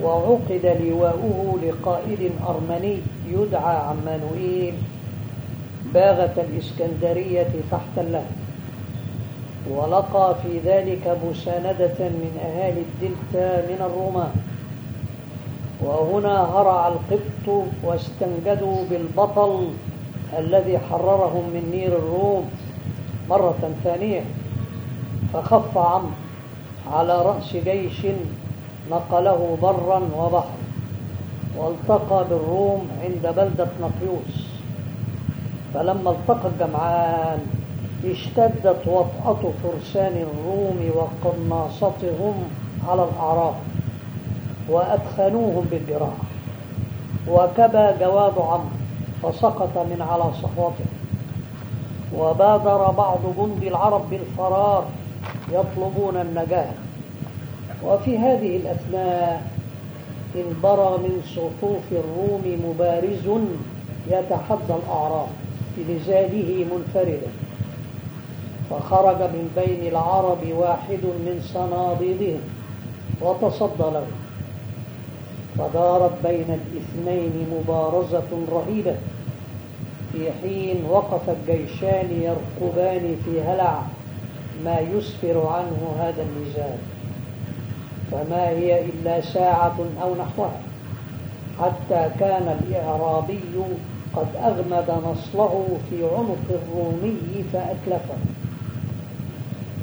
وعقد لواؤه لقائد أرمني يدعى عمانوئيل باغة الإسكندرية الله. ولقى في ذلك مساندة من أهالي الدلتا من الرومان. وهنا هرع القبط واستنجدوا بالبطل الذي حررهم من نير الروم مرة ثانية. فخف عمرو على رأس جيش نقله برا وبحرا. والتقى بالروم عند بلدة نقيوس فلما التقى الجمعان اشتدت وطأة فرسان الروم وقناصتهم على الأعراف وأدخنوهم بالجراح وكبى جواد عمرو فسقط من على صحوته وبادر بعض جند العرب بالفرار يطلبون النجاة. وفي هذه الأثناء انبرى من صفوف الروم مبارز يتحدى الأعراب بلسانه منفردا. فخرج من بين العرب واحد من صناديدهم وتصدى له. فدارت بين الاثنين مبارزة رهيبة. في حين وقف الجيشان يرقبان في هلع ما يسفر عنه هذا النزال فما هي إلا ساعة أو نحوها. حتى كان الإعرابي قد أغمد نصله في عنق الرومي فأتلفه.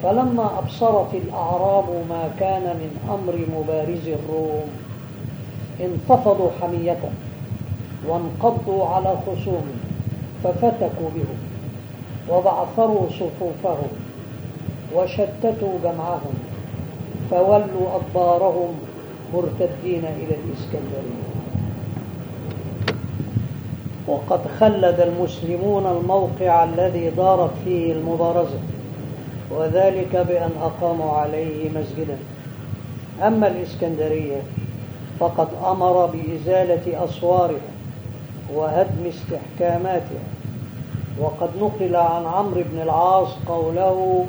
فلما أبصرت الأعراب ما كان من أمر مبارز الروم انتفضوا حميته وانقضوا على خصومهم ففتكوا بهم وبعثروا صفوفهم وشتتوا جمعهم. فولوا أدبارهم مرتدين إلى الإسكندرية. وقد خلد المسلمون الموقع الذي دارت فيه المبارزة وذلك بأن أقاموا عليه مسجدا. أما الإسكندرية فقد أمر بإزالة أسوارها وهدم استحكاماتها وقد نقل عن عمرو بن العاص قوله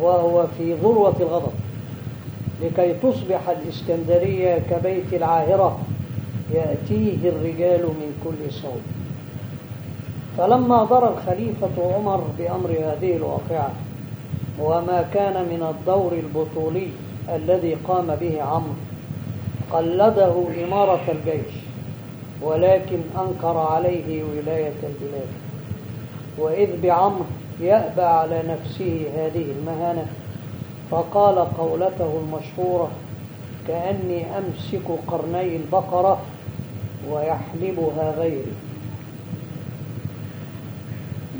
وهو في ذروة الغضب. لكي تصبح الإسكندرية كبيت العاهرة يأتيه الرجال من كل صوب. فلما ضر الخليفة عمر بأمر هذه الواقعة وما كان من الدور البطولي الذي قام به عمرو قلده إمارة الجيش ولكن أنكر عليه ولاية البلاد. وإذ بعمر يأبى على نفسه هذه المهانة فقال قولته المشهورة كأني أمسك قرني البقرة ويحلبها غيري.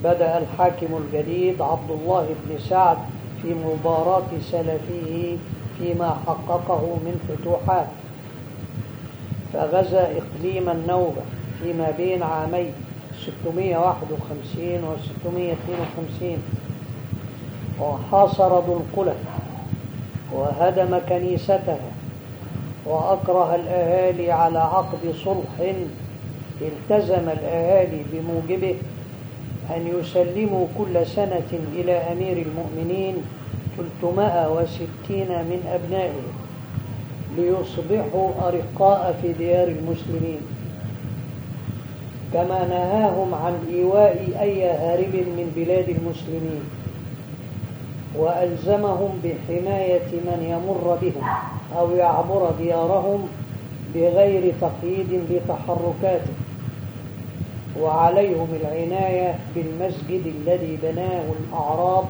بدأ الحاكم الجديد عبد الله بن سعد في مباراة سلفه فيما حققه من فتوحات فغزا إقليم النوبة فيما بين عامي 651 و 652 وحاصر القلة وهدم كنيستها وأكره الأهالي على عقد صلح التزم الأهالي بموجبه أن يسلموا كل سنة إلى أمير المؤمنين 360 من أبنائه ليصبحوا أرقاء في ديار المسلمين. كما نهاهم عن إيواء أي هارب من بلاد المسلمين. وألزمهم بحماية من يمر بهم أو يعبر ديارهم بغير تقييد بتحركاته. وعليهم العناية بالمسجد الذي بناه الأعراب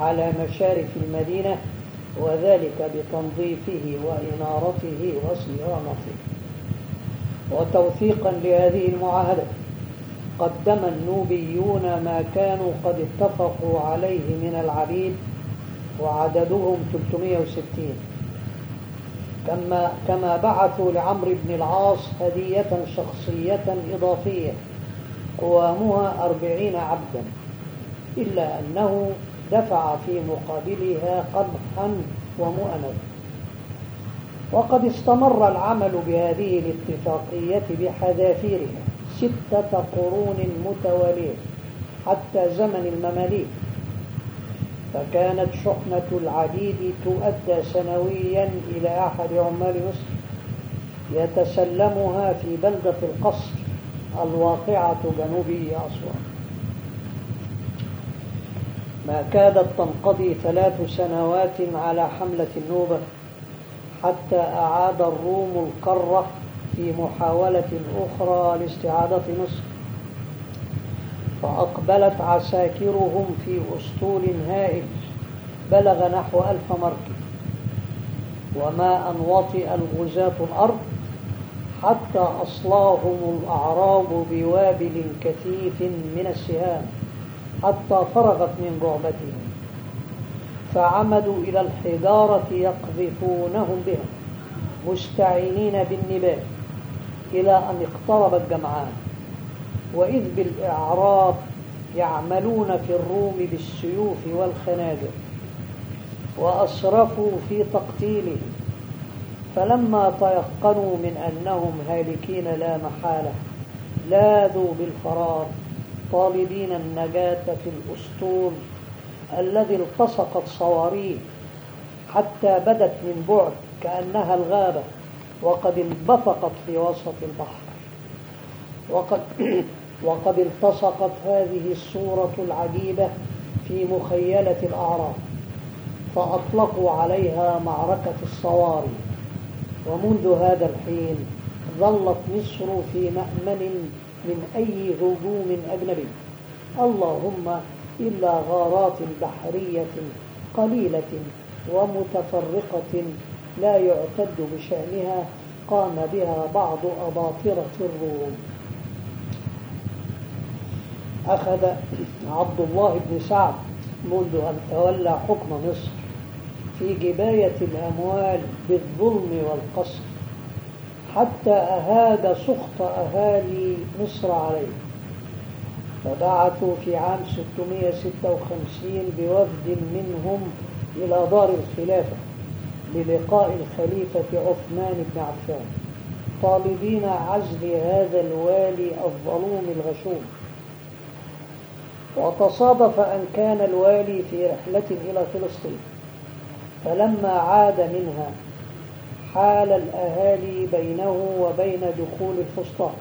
على مشارف المدينة وذلك بتنظيفه وإنارته وصيانته. وتوثيقا لهذه المعاهدة. قدم النوبيون ما كانوا قد اتفقوا عليه من العبيد وعددهم 360 كما, كما بعثوا لعمرو بن العاص هدية شخصية إضافية قوامها أربعين عبدا إلا أنه دفع في مقابلها قمحا ومؤنا. وقد استمر العمل بهذه الاتفاقية بحذافيرها. ستة قرون متوالية حتى زمن المماليك. فكانت شحنة العبيد تؤدى سنويا إلى أحد عمال مصر يتسلمها في بلدة القصر الواقعة جنوبي أسوان. ما كادت تنقضي ثلاث سنوات على حملة النوبة حتى أعاد الروم القرة في محاولة أخرى لاستعادة مصر فأقبلت عساكرهم في أسطول هائل. بلغ نحو ألف مركب. وما أن وطئ الغزاة الأرض حتى أصلاهم الأعراب بوابل كثيف من السهام حتى فرغت من جعبتهم فعمدوا إلى الحجارة يقذفونهم بها مستعينين بالنبال. إلى أن اقترب الجمعان. وإذ بالإعراب يعملون في الروم بالسيوف والخناجر وأسرفوا في تقتيلهم فلما تيقنوا من أنهم هالكين لا محالة لاذوا بالفرار طالبين النجاة في الأسطول الذي التصقت صواريه حتى بدت من بعد كأنها الغابة. وقد انبثقت في وسط البحر. وقد, وقد التصقت هذه الصورة العجيبة في مخيلة الأعراب فأطلقوا عليها معركة الصواري. ومنذ هذا الحين ظلت مصر في مأمن من أي هجوم أجنبي. اللهم إلا غارات بحرية قليلة ومتفرقة لا يعتد بشأنها قام بها بعض أباطرة الروم. أخذ عبد الله بن سعد منذ أن تولى حكم مصر في جباية الأموال بالظلم والقصر حتى أهاد سخط أهالي مصر عليه. فبعثوا في عام 656 بوفد منهم إلى دار الخلافة. للقاء الخليفة عثمان بن عفان. طالبين عزل هذا الوالي الظلوم الغشوم. وتصادف أن كان الوالي في رحلة إلى فلسطين. فلما عاد منها حال الأهالي بينه وبين دخول الفسطاط.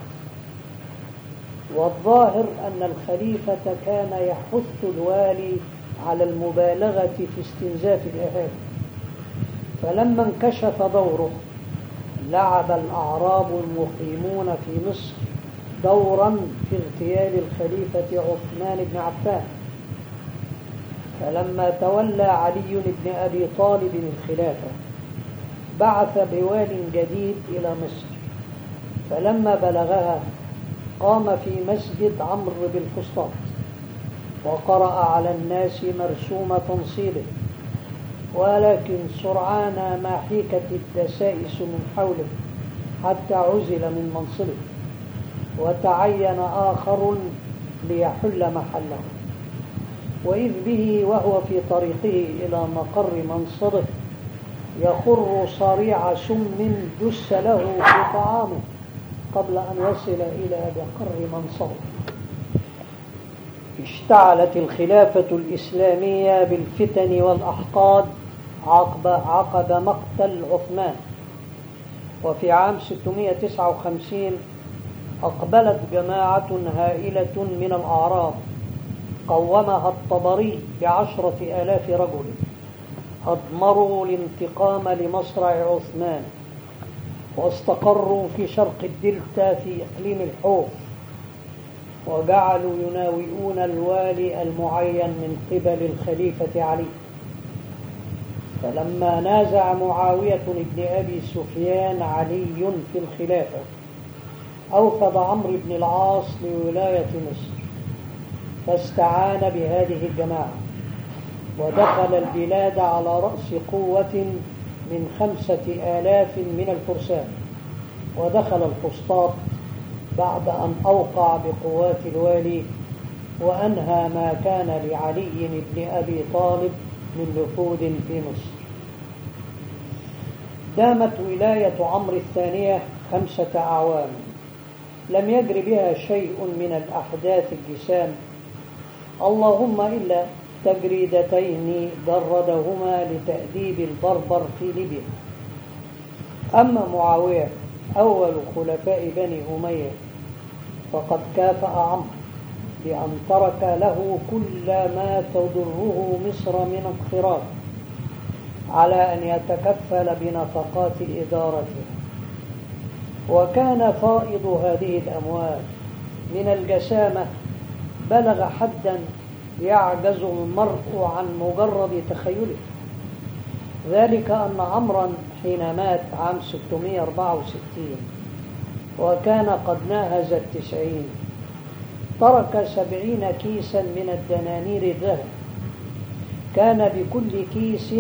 والظاهر أن الخليفة كان يحث الوالي على المبالغة في استنزاف الأهالي. فلما انكشف دوره لعب الأعراب المقيمون في مصر دورا في اغتيال الخليفة عثمان بن عفان. فلما تولى علي بن أبي طالب الخلافة بعث بوال جديد إلى مصر. فلما بلغها قام في مسجد عمرو بالفسطاط وقرأ على الناس مرسوم تنصيبه. ولكن سرعان ما حيكت الدسائس من حوله حتى عزل من منصبه وتعين آخر ليحل محله. وإذ به وهو في طريقه إلى مقر منصبه يخر صريع سم دس له في طعامه قبل أن يصل إلى بقر منصبه. اشتعلت الخلافة الإسلامية بالفتن والأحقاد عقب, عقب مقتل عثمان. وفي عام 659 أقبلت جماعة هائلة من الأعراب. قومها الطبري بعشرة آلاف رجل. أضمروا الانتقام لمصرع عثمان. واستقروا في شرق الدلتا في إقليم الحوف وجعلوا يناوئون الوالي المعين من قبل الخليفة علي. فلما نازع معاوية بن أبي سفيان علي في الخلافة أوفد عمرو بن العاص لولاية مصر فاستعان بهذه الجماعة ودخل البلاد على رأس قوة من خمسة آلاف من الفرسان ودخل الفسطاط بعد أن أوقع بقوات الوالي وأنهى ما كان لعلي بن أبي طالب من نفوذ في مصر. دامت ولاية عمرو الثانية خمسة أعوام. لم يجر بها شيء من الأحداث الجسام. اللهم إلا تجريدتين جردهما لتأديب البربر في ليبيا. أما معاوية أول خلفاء بني أمية فقد كافأ عمرو بأن ترك له كل ما تضره مصر من انخراط. على أن يتكفل بنفقات إدارتها وكان فائض هذه الأموال من الجسامة بلغ حدا يعجز المرء عن مجرد تخيله. ذلك أن عمرا حين مات عام 664 وكان قد ناهز التسعين ترك سبعين كيسا من الدنانير الذهب. كان بكل كيس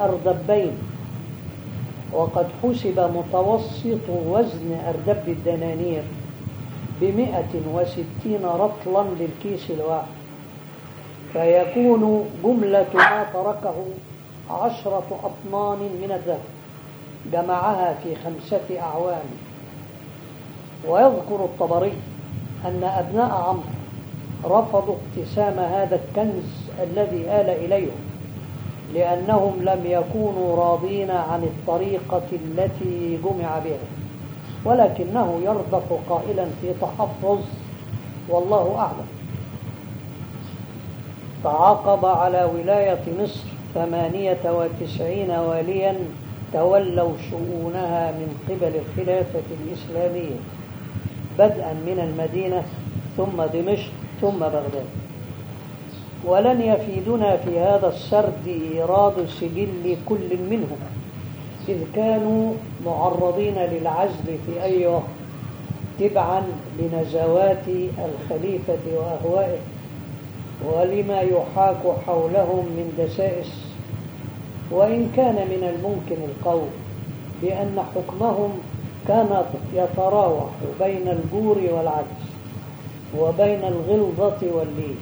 أردبين وقد حسب متوسط وزن أردب الدنانير بمئة وستين رطلا للكيس الواحد. فيكون جملة ما تركه عشرة أطنان من الذهب جمعها في خمسة أعوام. ويذكر الطبري أن أبناء عمرو رفضوا اقتسام هذا الكنز الذي آل إليهم لأنهم لم يكونوا راضين عن الطريقة التي جمع بها ولكنه يرضخ قائلا في تحفظ والله أعلم. تعاقب على ولاية مصر ثمانية وتسعين واليا تولوا شؤونها من قبل الخلافة الإسلامية بدءا من المدينة ثم دمشق ثم بغداد. ولن يفيدنا في هذا السرد إيراد سجل كل منهم إذ كانوا معرضين للعزل في أي وقت تبعا لنزوات الخليفة وأهوائه. ولما يحاك حولهم من دسائس. وإن كان من الممكن القول بأن حكمهم كان يتراوح بين الجور والعجز. وبين الغلظة واللين.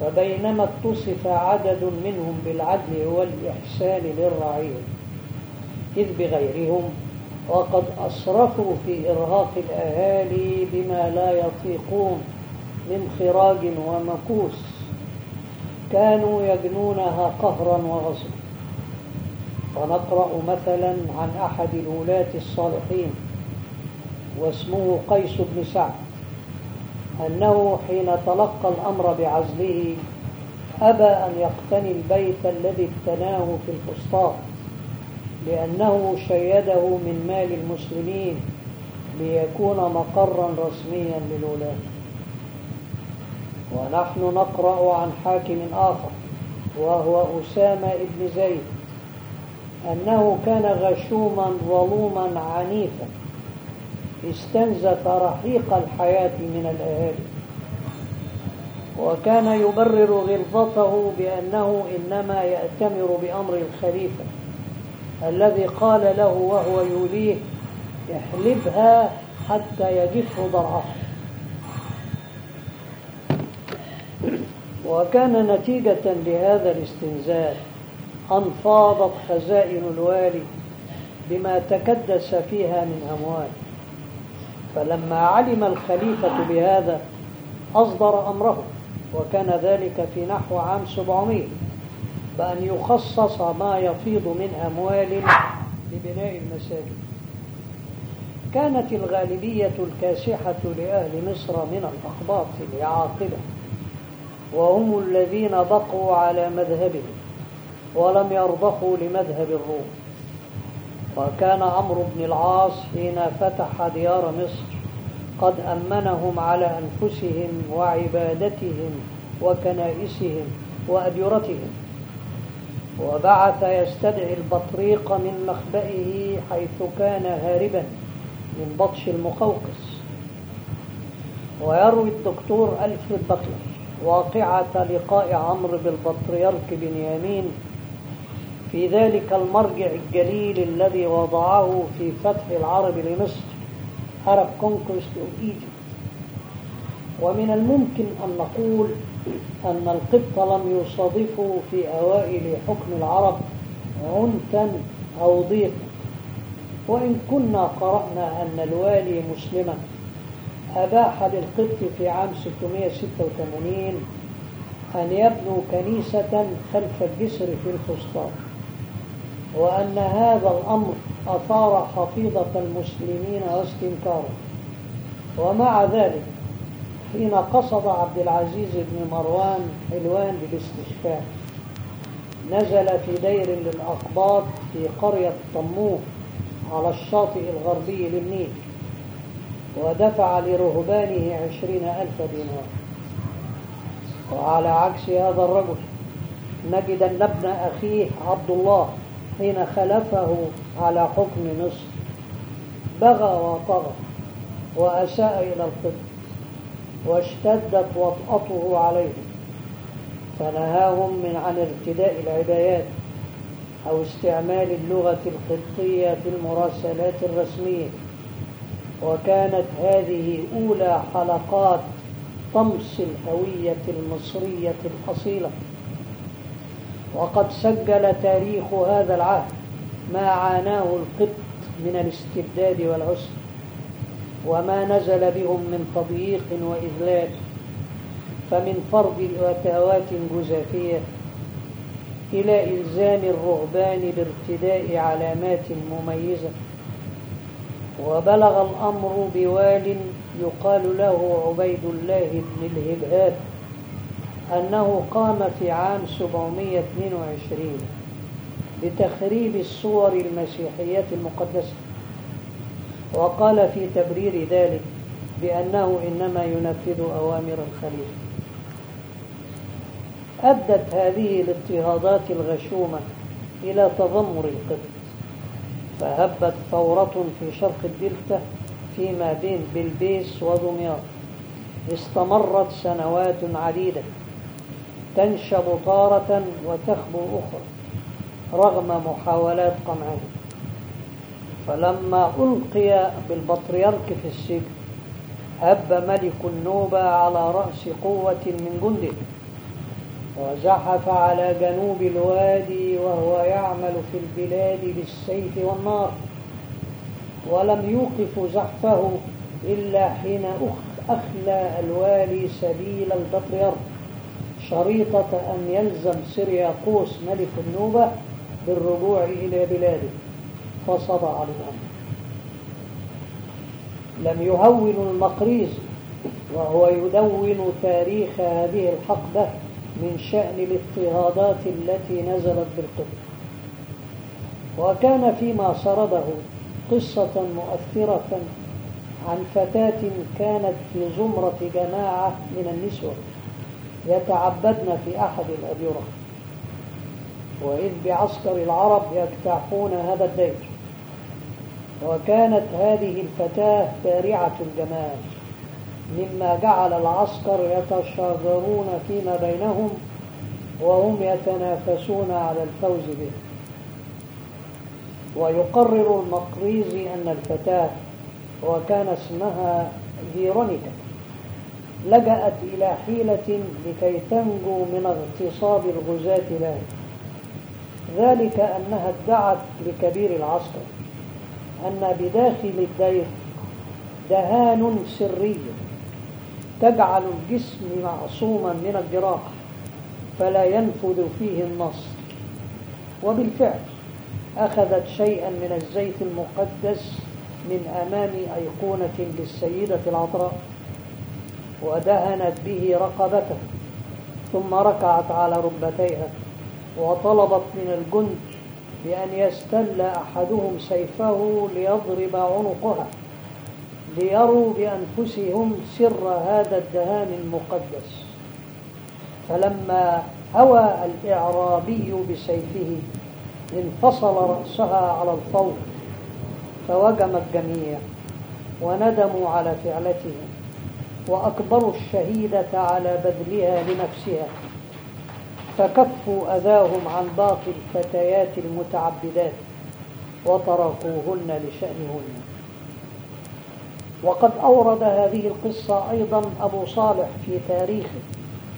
فبينما اتصف عدد منهم بالعدل والإحسان للرعية إذ بغيرهم وقد أسرفوا في إرهاق الأهالي بما لا يطيقون من خراج ومكوس. كانوا يجنونها قهرا وغصبا. فنقرأ مثلا عن أحد الولاة الصالحين واسمه قيس بن سعد. أنه حين تلقى الأمر بعزله أبى أن يقتني البيت الذي ابتناه في الفسطاط لأنه شيده من مال المسلمين ليكون مقرا رسميا للولاة. ونحن نقرأ عن حاكم آخر وهو أسامة بن زيد أنه كان غشوما ظلوما عنيفا. استنزف رحيق الحياة من الأهالي. وكان يبرر غلظته بأنه إنما يأتمر بأمر الخليفة الذي قال له وهو يوليه احلبها حتى يجف ضرعه. وكان نتيجة لهذا الاستنزاف أن فاضت خزائن الوالي بما تكدس فيها من أموال. فلما علم الخليفة بهذا أصدر أمره وكان ذلك في نحو عام 700 بأن يخصص ما يفيض من أموال لبناء المساجد. كانت الغالبية الكاسحة لأهل مصر من الأقباط العاقلة وهم الذين بقوا على مذهبهم ولم يرضخوا لمذهب الروم. وكان عمرو بن العاص حين فتح ديار مصر قد أمنهم على أنفسهم وعبادتهم وكنائسهم وأديرتهم. وبعث يستدعي البطريق من مخبئه حيث كان هاربا من بطش المقوقس. ويروي الدكتور ألفريد بكلر واقعة لقاء عمرو بالبطريرك بنيامين في ذلك المرجع الجليل الذي وضعه في فتح العرب لمصر Arab conquest of Egypt. ومن الممكن أن نقول أن القبط لم يصادفوا في أوائل حكم العرب عنتا أو ضيقا. وإن كنا قرأنا أن الوالي مسلما أباح للقبط في عام 686 أن يبنوا كنيسة خلف الجسر في الفسطاط وأن هذا الأمر أثار حفيظة المسلمين واستنكاره. ومع ذلك حين قصد عبد العزيز بن مروان حلوان بالاستشفاء نزل في دير للأقباط في قرية طموح على الشاطئ الغربي للنيل ودفع لرهبانه عشرين ألف دينار. وعلى عكس هذا الرجل نجد أن ابن أخيه عبد الله حين خلفه على حكم مصر بغى وطغى وأساء إلى القبط واشتدت وطأته عليهم فنهاهم من عن ارتداء العبايات أو استعمال اللغة القبطية في المراسلات الرسمية. وكانت هذه أولى حلقات طمس الهوية المصرية الأصيلة. وقد سجل تاريخ هذا العهد ما عاناه القبط من الاستبداد والعسر وما نزل بهم من تضييق وإذلال فمن فرض وتاوات جزافية إلى إلزام الرهبان بارتداء علامات مميزة. وبلغ الأمر بوال يقال له عبيد الله بن الهبهاب أنه قام في عام 722 بتخريب الصور المسيحية المقدسة وقال في تبرير ذلك بأنه إنما ينفذ أوامر الخليفة. أدت هذه الاضطهادات الغشومة إلى تذمر القبط فهبت ثورة في شرق الدلتا فيما بين بلبيس ودمياط استمرت سنوات عديدة تنشب طارة وتخبو أخرى رغم محاولات قمعها فلما ألقي بالبطريرك في السجن هب ملك النوبة على رأس قوة من جنده وزحف على جنوب الوادي وهو يعمل في البلاد بالسيف والنار. ولم يوقف زحفه إلا حين أخلى الوالي سبيل البطريرك شريطة أن يلزم سرياقوس ملك النوبة بالرجوع إلى بلاده. فصدع الأمر لم يهون المقريزي وهو يدون تاريخ هذه الحقبة من شأن الاضطهادات التي نزلت بالقبط وكان فيما سرده قصة مؤثرة عن فتاة كانت في زمرة جماعة من النسوة يتعبدن في أحد الأديرة وإذ بعسكر العرب يجتاحون هذا الدير. وكانت هذه الفتاة بارعة الجمال. مما جعل العسكر يتشاجرون فيما بينهم وهم يتنافسون على الفوز به. ويقرر المقريزي أن الفتاة وكان اسمها فيرونيكا لجأت إلى حيلة لكي تنجو من اغتصاب الغزاة لها. ذلك أنها ادعت لكبير العسكر أن بداخل الدير دهان سري تجعل الجسم معصوما من الجراح فلا ينفذ فيه النص. وبالفعل أخذت شيئا من الزيت المقدس من أمام أيقونة للسيدة العطراء. ودهنت به رقبته ثم ركعت على ركبتيها وطلبت من الجند بأن يستل أحدهم سيفه ليضرب عنقها ليروا بأنفسهم سر هذا الدهان المقدس. فلما هوى الإعرابي بسيفه انفصل رأسها على الفور فوجم الجميع وندموا على فعلتهم وأكبروا الشهيدة على بذلها لنفسها فكفوا أذاهم عن باقي الفتيات المتعبدات وتركوهن لشأنهن. وقد أورد هذه القصة أيضا أبو صالح في تاريخه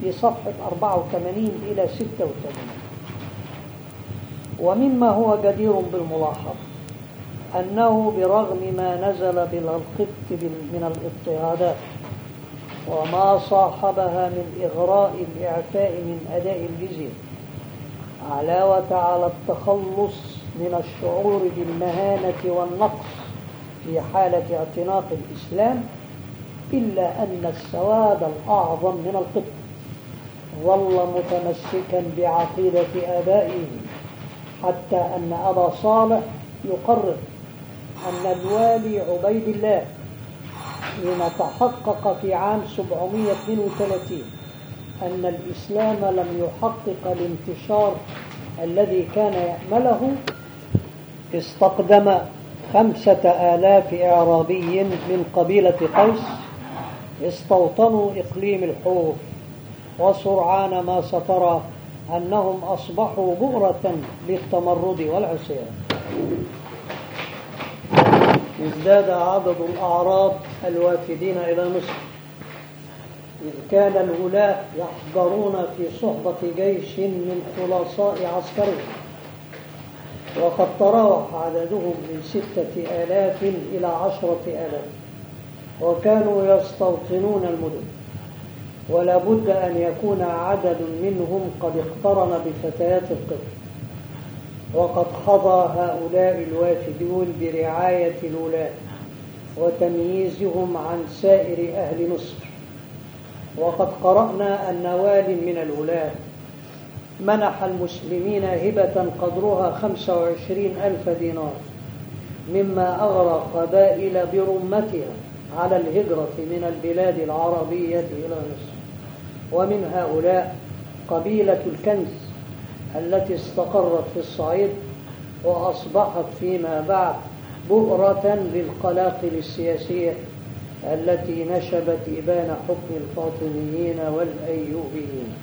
في صفحة 84 إلى 86 ومما هو جدير بالملاحظة أنه برغم ما نزل بالقبط من الإضطهادات وما صاحبها من إغراء الإعفاء من أداء الجزية علاوة على التخلص من الشعور بالمهانة والنقص في حالة اعتناق الإسلام إلا أن السواد الأعظم من القبط ظل متمسكا بعقيدة آبائه حتى أن أبا صالح يقرر أن الوالي عبيد الله حين تحقق في عام 732 أن الإسلام لم يحقق الانتشار الذي كان يأمله استقدم خمسة آلاف إعرابي من قبيلة قيس استوطنوا إقليم الحور وسرعان ما سترى أنهم أصبحوا بؤرة للتمرد والعصيان. ازداد عدد الأعراب الوافدين إلى مصر. إذ كان الولاة يحضرون في صحبة جيش من خلصاء عسكرهم. وقد تراوح عددهم من ستة آلاف إلى عشرة آلاف. وكانوا يستوطنون المدن. ولا بد أن يكون عدد منهم قد اقترن بفتيات القبط وقد خضى هؤلاء الوافدون برعاية الولاة وتمييزهم عن سائر أهل مصر. وقد قرأنا أن وال من الولاة منح المسلمين هبة قدرها خمسة وعشرين ألف دينار مما أغرى قبائل برمتها على الهجرة من البلاد العربية إلى مصر. ومن هؤلاء قبيلة الكنز التي استقرت في الصعيد وأصبحت فيما بعد بؤرة للقلاقل السياسية التي نشبت إبان حكم الفاطميين والأيوبيين.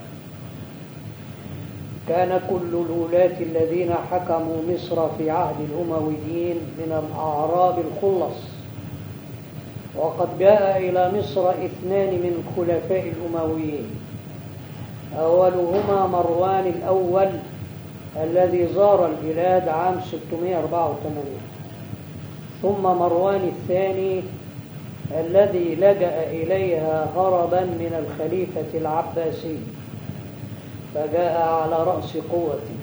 كان كل الولاة الذين حكموا مصر في عهد الأمويين من الأعراب الخلص. وقد جاء إلى مصر اثنان من خلفاء الأمويين. أولهما مروان الأول الذي زار البلاد عام 684 ثم مروان الثاني الذي لجأ إليها هربا من الخليفة العباسي فجاء على رأس قوته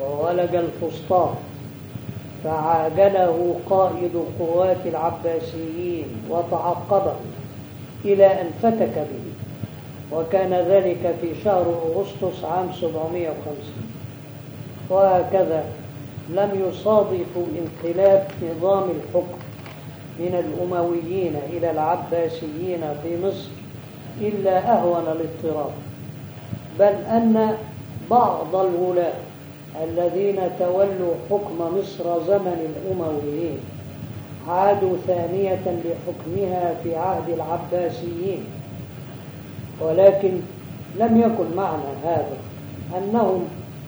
وولج الفسطاط فعاجله قائد قوات العباسيين وتعقبه إلى أن فتك به. وكان ذلك في شهر أغسطس عام 750 وهكذا لم يصادف انقلاب نظام الحكم من الأمويين إلى العباسيين في مصر إلا أهون الاضطراب. بل أن بعض الولاة الذين تولوا حكم مصر زمن الأمويين عادوا ثانية لحكمها في عهد العباسيين. ولكن لم يكن معنى هذا أنهم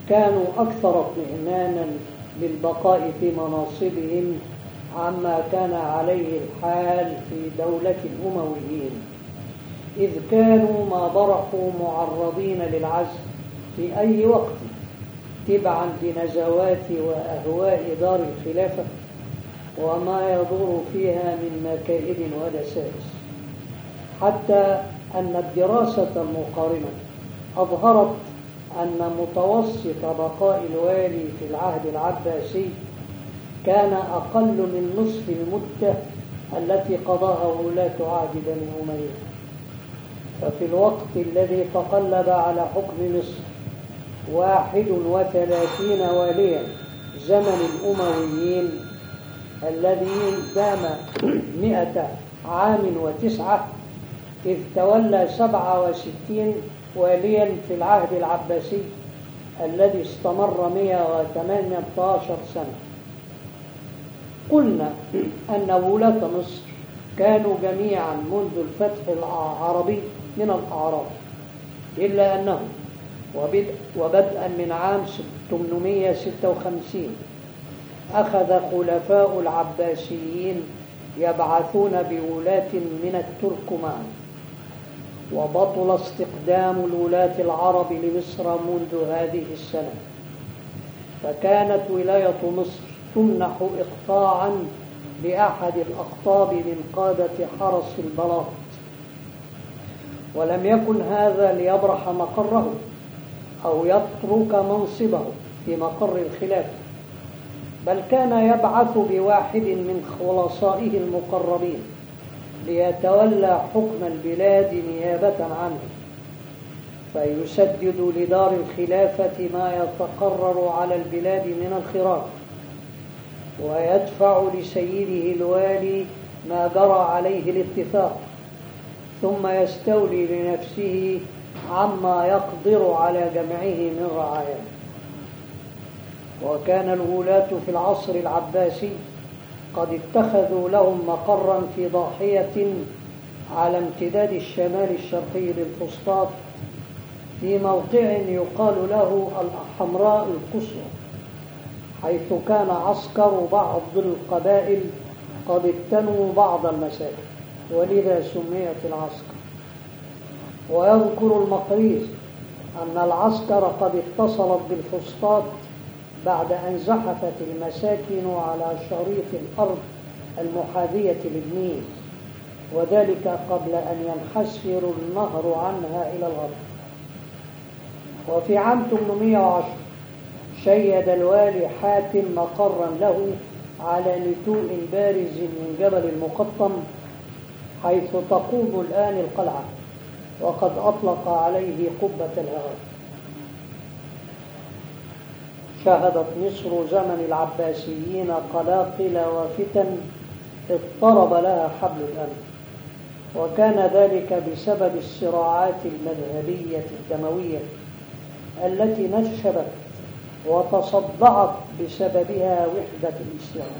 كانوا أكثر اطمئنانا للبقاء في مناصبهم عما كان عليه الحال في دولة الأمويين. إذ كانوا ما برحوا معرضين للعزل في أي وقت تبعا لنزوات وأهواء دار الخلافة وما يدور فيها من مكائد ودسائس. حتى أن الدراسة المقارنة أظهرت أن متوسط بقاء الوالي في العهد العباسي كان أقل من نصف المدة التي قضاها ولاة عهد بني أمية. ففي الوقت الذي تقلب على حكم مصر واحد وثلاثين واليا زمن الأمويين الذي دام مئة عام وتسعة إذ تولى سبعة وستين واليا في العهد العباسي الذي استمر 118 سنة. قلنا أن ولاة مصر كانوا جميعا منذ الفتح العربي من الأعراب إلا أنهم وبدءا من عام 856 أخذ خلفاء العباسيين يبعثون بولاة من التركمان. وبطل استقدام الولاة العرب لمصر منذ هذه السنة. فكانت ولاية مصر تمنح إقطاعا لأحد الأقطاب من قادة حرس البلاط ولم يكن هذا ليبرح مقره أو يترك منصبه في مقر الخلافة بل كان يبعث بواحد من خلصائه المقربين. ليتولى حكم البلاد نيابة عنه فيسدد لدار الخلافة ما يتقرر على البلاد من الخراج ويدفع لسيده الوالي ما جرى عليه الاتفاق ثم يستولي لنفسه عما يقدر على جمعه من رعاياه وكان الولاة في العصر العباسي قد اتخذوا لهم مقرا في ضاحية على امتداد الشمال الشرقي للفسطاط في موقع يقال له الحمراء القصوى حيث كان عسكر بعض القبائل قد ابتنوا بعض المساجد ولذا سميت العسكر. ويذكر المقريز أن العسكر قد اتصلت بالفسطاط بعد أن زحفت المساكن على شريط الأرض المحاذية للنيل وذلك قبل أن ينحسر النهر عنها إلى الأرض وفي عام 810 شيد الوالي حاتم مقرا له على نتوء بارز من جبل المقطم حيث تقوم الآن القلعة وقد أطلق عليه قبة الهواء شهدت مصر زمن العباسيين قلاقل وفتن اضطرب لها حبل الأمن. وكان ذلك بسبب الصراعات المذهبية الدموية التي نشبت وتصدعت بسببها وحدة الإسلام.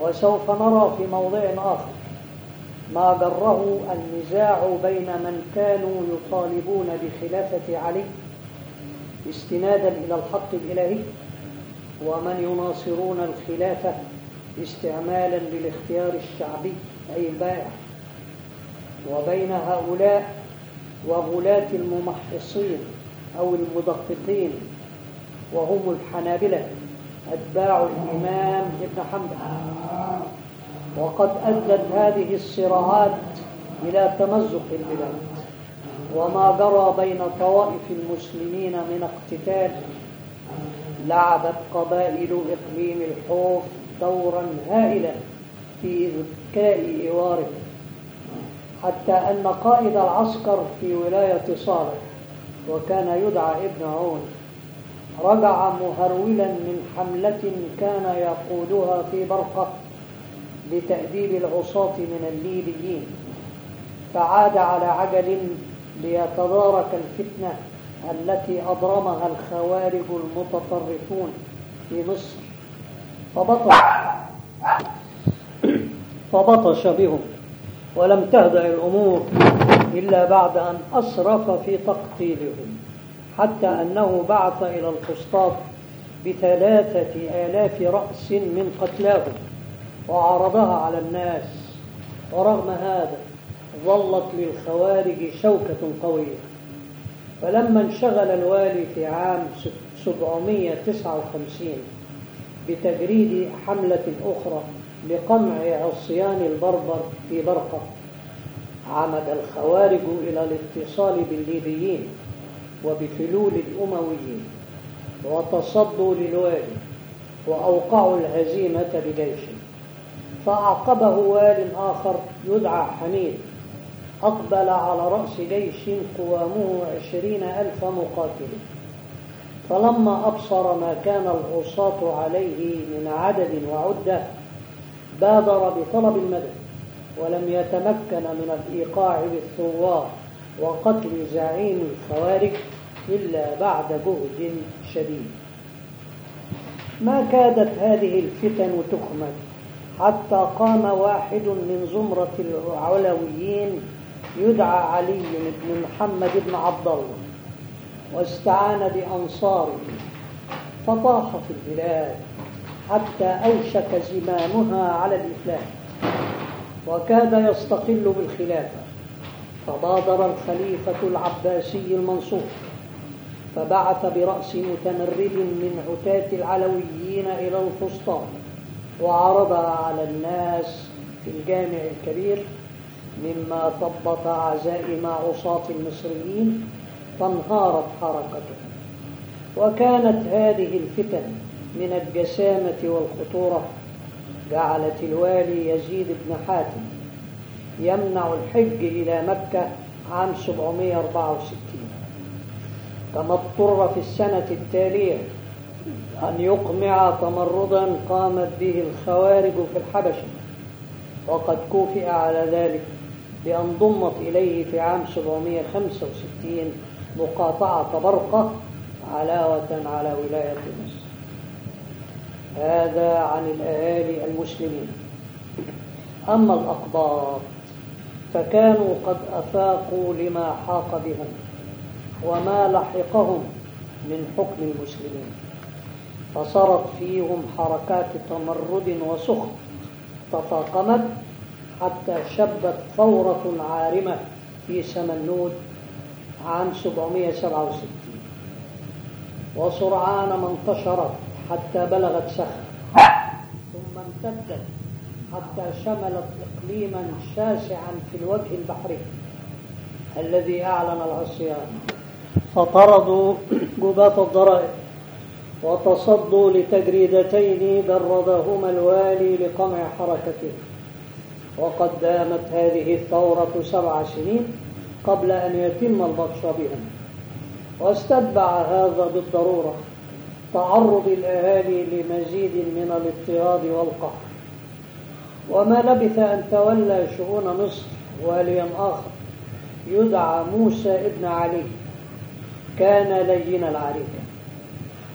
وسوف نرى في موضع آخر ما جره النزاع بين من كانوا يطالبون بخلافة علي استنادا إلى الحق الإلهي ومن يناصرون الخلافة استعمالا للاختيار الشعبي أي البائع. وبين هؤلاء وغلاة الممحصين أو المدققين وهم الحنابلة أتباع الإمام ابن حنبل. وقد أدت هذه الصراعات إلى تمزق البلاد. وما جرى بين طوائف المسلمين من اقتتال لعبت قبائل إقليم الحوف دورا هائلا في إذكاء إواره حتى أن قائد العسكر في ولاية صالح وكان يدعى ابن عون رجع مهرولا من حملة كان يقودها في برقة لتأديب العصاة من الليبيين فعاد على عجل ليتدارك الفتنة التي أضرمها الخوارج المتطرفون في مصر. فبطش فبطش بهم ولم تهدأ الأمور إلا بعد أن أسرف في تقتيلهم حتى أنه بعث إلى الفسطاط بثلاثة آلاف رأس من قتلاهم وعرضها على الناس. ورغم هذا ظلت للخوارج شوكة قوية. فلما انشغل الوالي في عام 759 بتجريد حملة أخرى لقمع عصيان البربر في برقة عمد الخوارج إلى الاتصال بالليبيين وبفلول الأمويين وتصدوا للوالي وأوقعوا الهزيمة بجيش. فأعقبه وال آخر يدعى حميد أقبل على رأس جيش قوامه عشرين ألف مقاتل. فلما أبصر ما كان العصاة عليه من عدد وعدة بادر بطلب المدد ولم يتمكن من الإيقاع بالثوار وقتل زعيم الخوارج إلا بعد جهد شديد. ما كادت هذه الفتن تخمد حتى قام واحد من زمرة العلويين يدعى علي بن محمد بن عبد الله واستعان بأنصاره فطاح في البلاد حتى أوشك زمامها على الإفلاس وكاد يستقل بالخلافة فبادر الخليفة العباسي المنصور فبعث برأس متمرد من عتاة العلويين إلى الفسطاط وعرضها على الناس في الجامع الكبير مما ثبط عزائم عصاة المصريين فانهارت حركته. وكانت هذه الفتن من الجسامة والخطورة. جعلت الوالي يزيد بن حاتم يمنع الحج إلى مكة عام 764 كما اضطر في السنة التالية أن يقمع تمردا قامت به الخوارج في الحبشة وقد كوفئ على ذلك. بأن ضمت إليه في عام 765 مقاطعة برقة علاوة على ولاية مصر. هذا عن الأهالي المسلمين. أما الأقباط فكانوا قد أفاقوا لما حاق بهم وما لحقهم من حكم المسلمين. فصارت فيهم حركات تمرد وسخط تفاقمت حتى شبت ثورة عارمة في سمنود عام 767 وسرعان ما انتشرت حتى بلغت سخر ثم امتدت حتى شملت إقليما شاسعا في الوجه البحري الذي أعلن العصيان. فطردوا جباة الضرائب وتصدوا لتجريدتين دردهما الوالي لقمع حركته. وقد دامت هذه الثورة سبع سنين قبل أن يتم البطش بهم. واستتبع هذا بالضرورة تعرض الأهالي لمزيد من الاضطهاد والقهر. وما لبث أن تولى شؤون مصر واليا آخر يدعى موسى ابن علي كان لين العريكة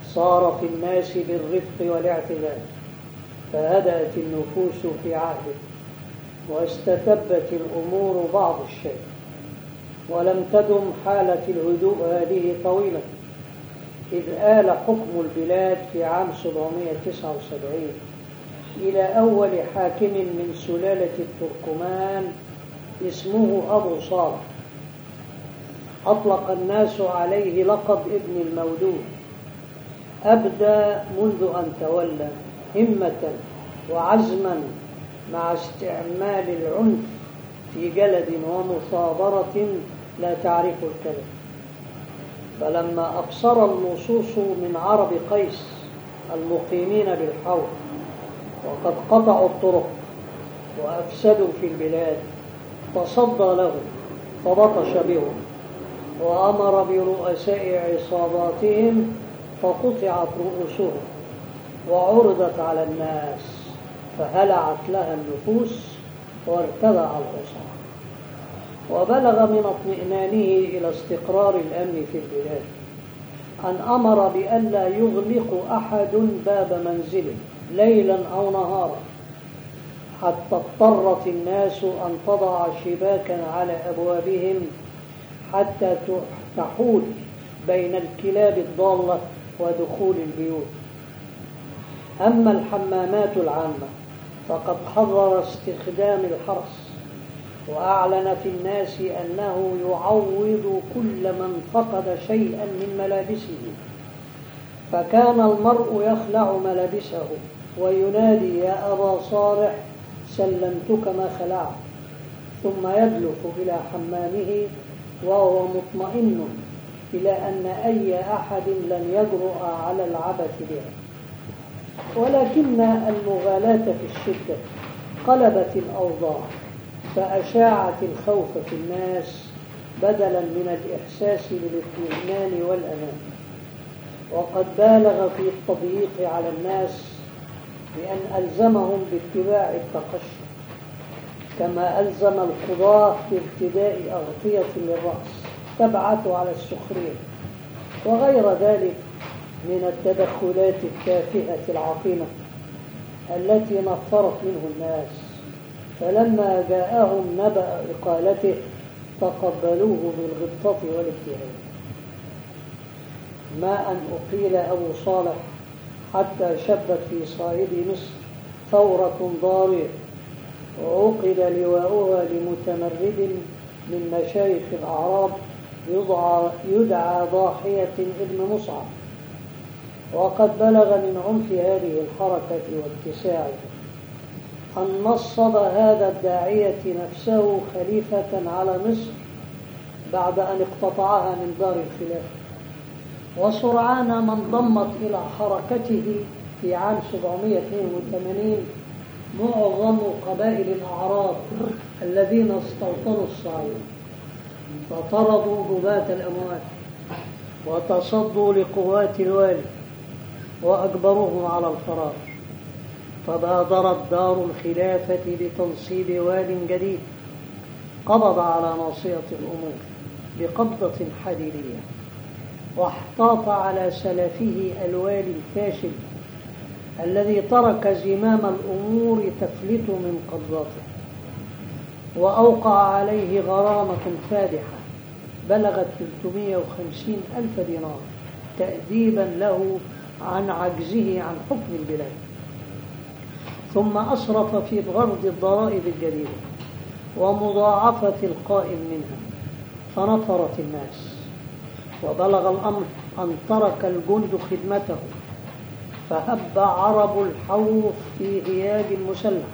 صار في الناس بالرفق والاعتدال فهدأت النفوس في عهده. واستتبت الأمور بعض الشيء ولم تدم حالة الهدوء هذه طويلة إذ آل حكم البلاد في عام 779 إلى أول حاكم من سلالة التركمان اسمه أبو صالح. أطلق الناس عليه لقب ابن المولود أبدى منذ أن تولى همة وعزما مع استعمال العنف في جلد ومصابرة لا تعرف الكلام فلما أبصر اللصوص من عرب قيس المقيمين بالحوض وقد قطعوا الطرق وأفسدوا في البلاد تصدى لهم فبطش بهم وأمر برؤساء عصاباتهم فقطعت رؤوسهم وعرضت على الناس. فهلعت لها النفوس وارتدع الحصان وبلغ من اطمئنانه إلى استقرار الأمن في البلاد. أن أمر بألا يغلق أحد باب منزله ليلا أو نهارا. حتى اضطرت الناس أن تضع شباكا على أبوابهم حتى تحول بين الكلاب الضالة ودخول البيوت. أما الحمامات العامة فقد حظر استخدام الحرص وأعلن في الناس أنه يعوض كل من فقد شيئا من ملابسه. فكان المرء يخلع ملابسه وينادي يا أبا صالح سلمتك ما خلعت. ثم يدلف إلى حمامه وهو مطمئن إلى أن أي أحد لن يجرؤ على العبث بها. ولكن المغالاة في الشدة قلبت الأوضاع فأشاعت الخوف في الناس بدلا من الإحساس بالاطمئنان والأمان. وقد بالغ في التضييق على الناس بأن ألزمهم باتباع التقشف كما ألزم القضاة بارتداء أغطية للرأس تبعث على السخرية وغير ذلك من التدخلات التافهة العقيمة التي نفرت منه الناس. فلما جاءهم نبأ إقالته تقبلوه بالغبطة والابتهاج ما أن أقيل أبو صالح حتى شبت في صعيد مصر ثورة ضارية وعقد لواؤها لمتمرد من مشايخ الأعراب يدعى ضاحية ابن مصعب. وقد بلغ من عنف هذه الحركة واتساعها أن نصب هذا الداعية نفسه خليفة على مصر بعد أن اقتطعها من دار الخلافة وسرعان ما انضمت إلى حركته في عام 782 معظم قبائل الأعراب الذين استوطنوا الصعيد. فطردوا جباة الأموال وتصدوا لقوات الوالي. وأجبروهم على الفرار فبادرت دار الخلافة بتنصيب وال جديد. قبض على ناصية الأمور بقبضة حديدية. واحتاط على سلفه الوالي الفاشل الذي ترك زمام الأمور تفلت من قبضته. وأوقع عليه غرامة فادحة. بلغت 350 ألف دينار. تأديبا له عن عجزه عن حكم البلاد. ثم أسرف في غرض الضرائب الجديدة ومضاعفة القائم منها فنفرت الناس وبلغ الأمر أن ترك الجند خدمته فهب عرب الحوف في غياب المسلح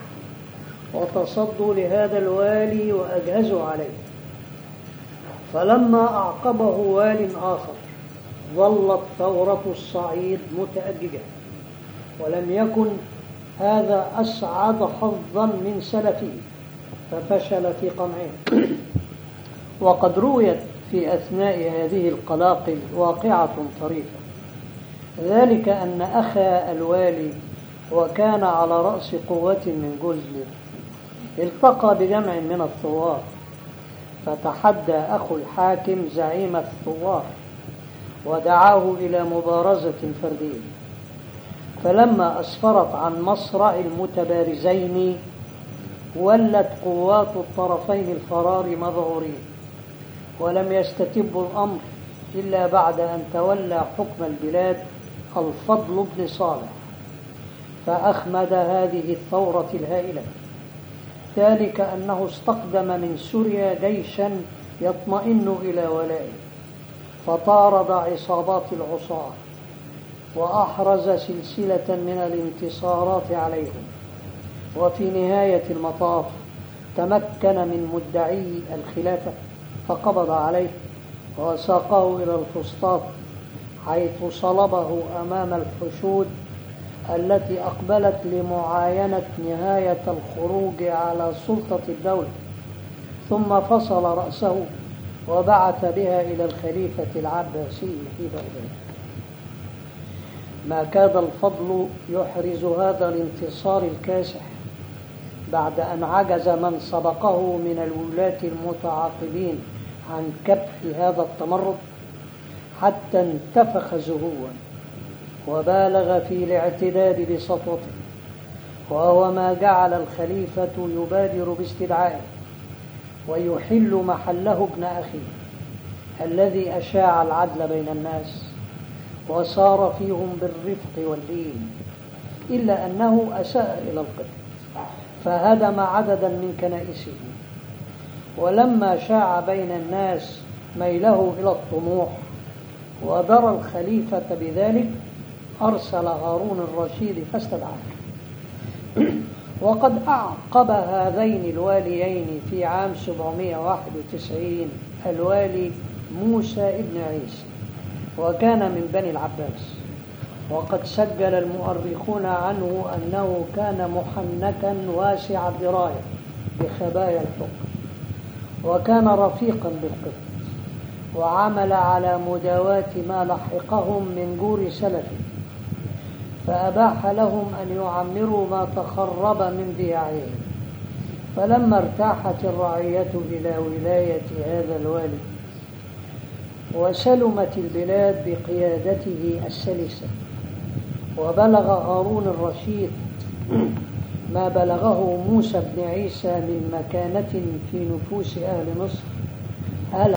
وتصدوا لهذا الوالي وأجهزوا عليه. فلما أعقبه وال آخر ظلت ثورة الصعيد متأججة. ولم يكن هذا أسعد حظا من سلفه ففشل في قمعه. وقد رويت في أثناء هذه القلاقل واقعة طريفة. ذلك أن أخا الوالي وكان على رأس قوة من جزل التقى بجمع من الثوار فتحدى أخو الحاكم زعيم الثوار. ودعاه إلى مبارزة فردية فلما أسفرت عن مصرع المتبارزين ولت قوات الطرفين الفرار مذعورين ولم يستتب الأمر إلا بعد أن تولى حكم البلاد الفضل بن صالح فأخمد هذه الثورة الهائلة. ذلك أنه استقدم من سوريا جيشا يطمئن إلى ولائه. فطارد عصابات العصاة وأحرز سلسلة من الانتصارات عليهم. وفي نهاية المطاف تمكن من مدعي الخلافة فقبض عليه وساقه إلى الفسطاط حيث صلبه أمام الحشود التي أقبلت لمعاينة نهاية الخروج على سلطة الدولة. ثم فصل رأسه وبعث بها إلى الخليفة العباسي في بغداد ما كاد الفضل يحرز هذا الانتصار الكاسح بعد أن عجز من سبقه من الولاة المتعاقبين عن كبح هذا التمرد حتى انتفخ زهوا وبالغ في الاعتداد بسطوته وهو ما جعل الخليفة يبادر باستدعائه. ويحل محله ابن أخيه الذي أشاع العدل بين الناس وصار فيهم بالرفق واللين إلا أنه أساء إلى القبط فهدم عددا من كنائسه. ولما شاع بين الناس ميله إلى الطموح ودرى الخليفة بذلك أرسل هارون الرشيد فاستدعاه. وقد أعقب هذين الواليين في عام 791 الوالي موسى ابن عيسى وكان من بني العباس. وقد سجل المؤرخون عنه أنه كان محنكا واسع الدراية بخبايا الحكم وكان رفيقا بالقبط وعمل على مداواة ما لحقهم من جور سلفه. فأباح لهم أن يعمروا ما تخرب من ضياعهم فلما ارتاحت الرعية إلى ولاية هذا الوالي وسلمت البلاد بقيادته السلسة وبلغ هارون الرشيد ما بلغه موسى بن عيسى من مكانة في نفوس أهل مصر.